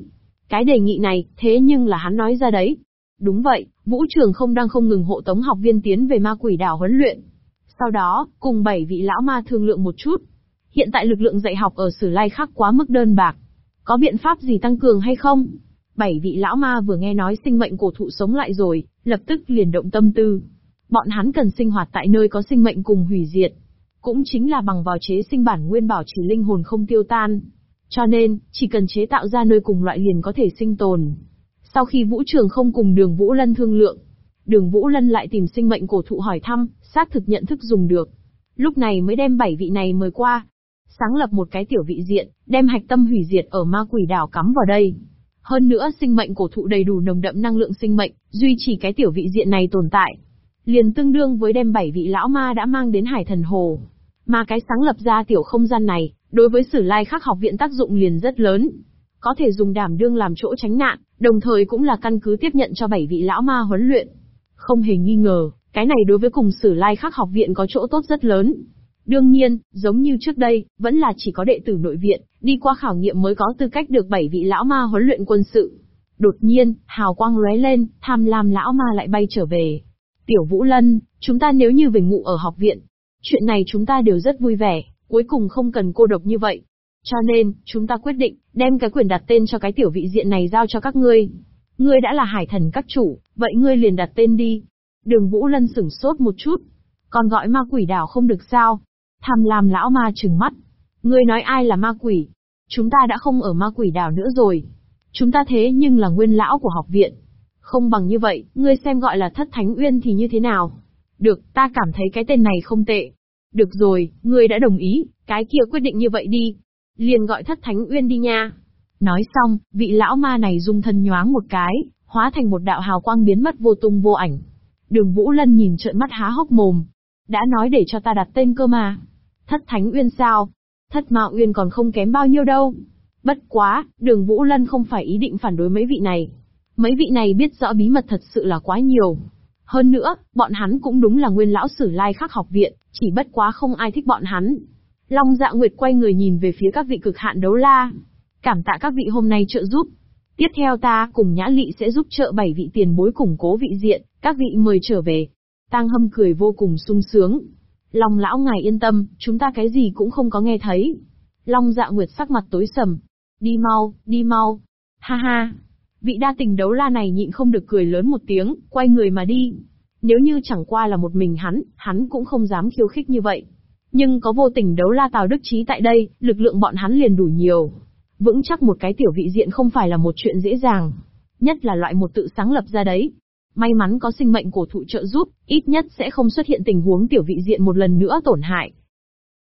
Speaker 1: Cái đề nghị này, thế nhưng là hắn nói ra đấy. Đúng vậy, Vũ Trường không đang không ngừng hộ tống học viên tiến về ma quỷ đảo huấn luyện. Sau đó, cùng bảy vị lão ma thương lượng một chút. Hiện tại lực lượng dạy học ở Sử Lai khác quá mức đơn bạc. Có biện pháp gì tăng cường hay không? Bảy vị lão ma vừa nghe nói sinh mệnh cổ thụ sống lại rồi, lập tức liền động tâm tư. Bọn hắn cần sinh hoạt tại nơi có sinh mệnh cùng hủy diệt. Cũng chính là bằng vào chế sinh bản nguyên bảo trì linh hồn không tiêu tan. Cho nên, chỉ cần chế tạo ra nơi cùng loại liền có thể sinh tồn. Sau khi Vũ Trường không cùng đường Vũ Lân thương lượng, đường Vũ Lân lại tìm sinh mệnh cổ thụ hỏi thăm, xác thực nhận thức dùng được. Lúc này mới đem bảy vị này mời qua. Sáng lập một cái tiểu vị diện, đem hạch tâm hủy diệt ở ma quỷ đảo cắm vào đây. Hơn nữa sinh mệnh cổ thụ đầy đủ nồng đậm năng lượng sinh mệnh, duy trì cái tiểu vị diện này tồn tại. Liền tương đương với đem bảy vị lão ma đã mang đến hải thần hồ. Mà cái sáng lập ra tiểu không gian này, đối với sử lai khắc học viện tác dụng liền rất lớn. Có thể dùng đảm đương làm chỗ tránh nạn, đồng thời cũng là căn cứ tiếp nhận cho bảy vị lão ma huấn luyện. Không hề nghi ngờ, cái này đối với cùng sử lai khắc học viện có chỗ tốt rất lớn. Đương nhiên, giống như trước đây, vẫn là chỉ có đệ tử nội viện, đi qua khảo nghiệm mới có tư cách được bảy vị lão ma huấn luyện quân sự. Đột nhiên, hào quang lóe lên, tham lam lão ma lại bay trở về. Tiểu Vũ Lân, chúng ta nếu như về ngụ ở học viện, chuyện này chúng ta đều rất vui vẻ, cuối cùng không cần cô độc như vậy. Cho nên, chúng ta quyết định, đem cái quyền đặt tên cho cái tiểu vị diện này giao cho các ngươi. Ngươi đã là hải thần các chủ, vậy ngươi liền đặt tên đi. Đường Vũ Lân sửng sốt một chút. Còn gọi ma quỷ đảo không được sao? Tham lam lão ma trừng mắt. Ngươi nói ai là ma quỷ? Chúng ta đã không ở ma quỷ đảo nữa rồi. Chúng ta thế nhưng là nguyên lão của học viện. Không bằng như vậy, ngươi xem gọi là thất thánh uyên thì như thế nào? Được, ta cảm thấy cái tên này không tệ. Được rồi, ngươi đã đồng ý, cái kia quyết định như vậy đi. Liền gọi thất thánh uyên đi nha. Nói xong, vị lão ma này dung thân nhoáng một cái, hóa thành một đạo hào quang biến mất vô tung vô ảnh. Đường Vũ Lân nhìn trợn mắt há hốc mồm. Đã nói để cho ta đặt tên cơ mà. Thất Thánh Uyên sao? Thất Ma Uyên còn không kém bao nhiêu đâu. Bất quá, đường Vũ Lân không phải ý định phản đối mấy vị này. Mấy vị này biết rõ bí mật thật sự là quá nhiều. Hơn nữa, bọn hắn cũng đúng là nguyên lão sử lai khắc học viện, chỉ bất quá không ai thích bọn hắn. Long dạ nguyệt quay người nhìn về phía các vị cực hạn đấu la. Cảm tạ các vị hôm nay trợ giúp. Tiếp theo ta cùng Nhã Lị sẽ giúp trợ bảy vị tiền bối củng cố vị diện, các vị mời trở về. Tăng hâm cười vô cùng sung sướng. Long lão ngài yên tâm, chúng ta cái gì cũng không có nghe thấy. Long dạ nguyệt sắc mặt tối sầm. Đi mau, đi mau. Ha ha. Vị đa tình đấu la này nhịn không được cười lớn một tiếng, quay người mà đi. Nếu như chẳng qua là một mình hắn, hắn cũng không dám khiêu khích như vậy. Nhưng có vô tình đấu la Tào Đức Trí tại đây, lực lượng bọn hắn liền đủ nhiều. Vững chắc một cái tiểu vị diện không phải là một chuyện dễ dàng. Nhất là loại một tự sáng lập ra đấy. May mắn có sinh mệnh cổ thụ trợ giúp, ít nhất sẽ không xuất hiện tình huống tiểu vị diện một lần nữa tổn hại.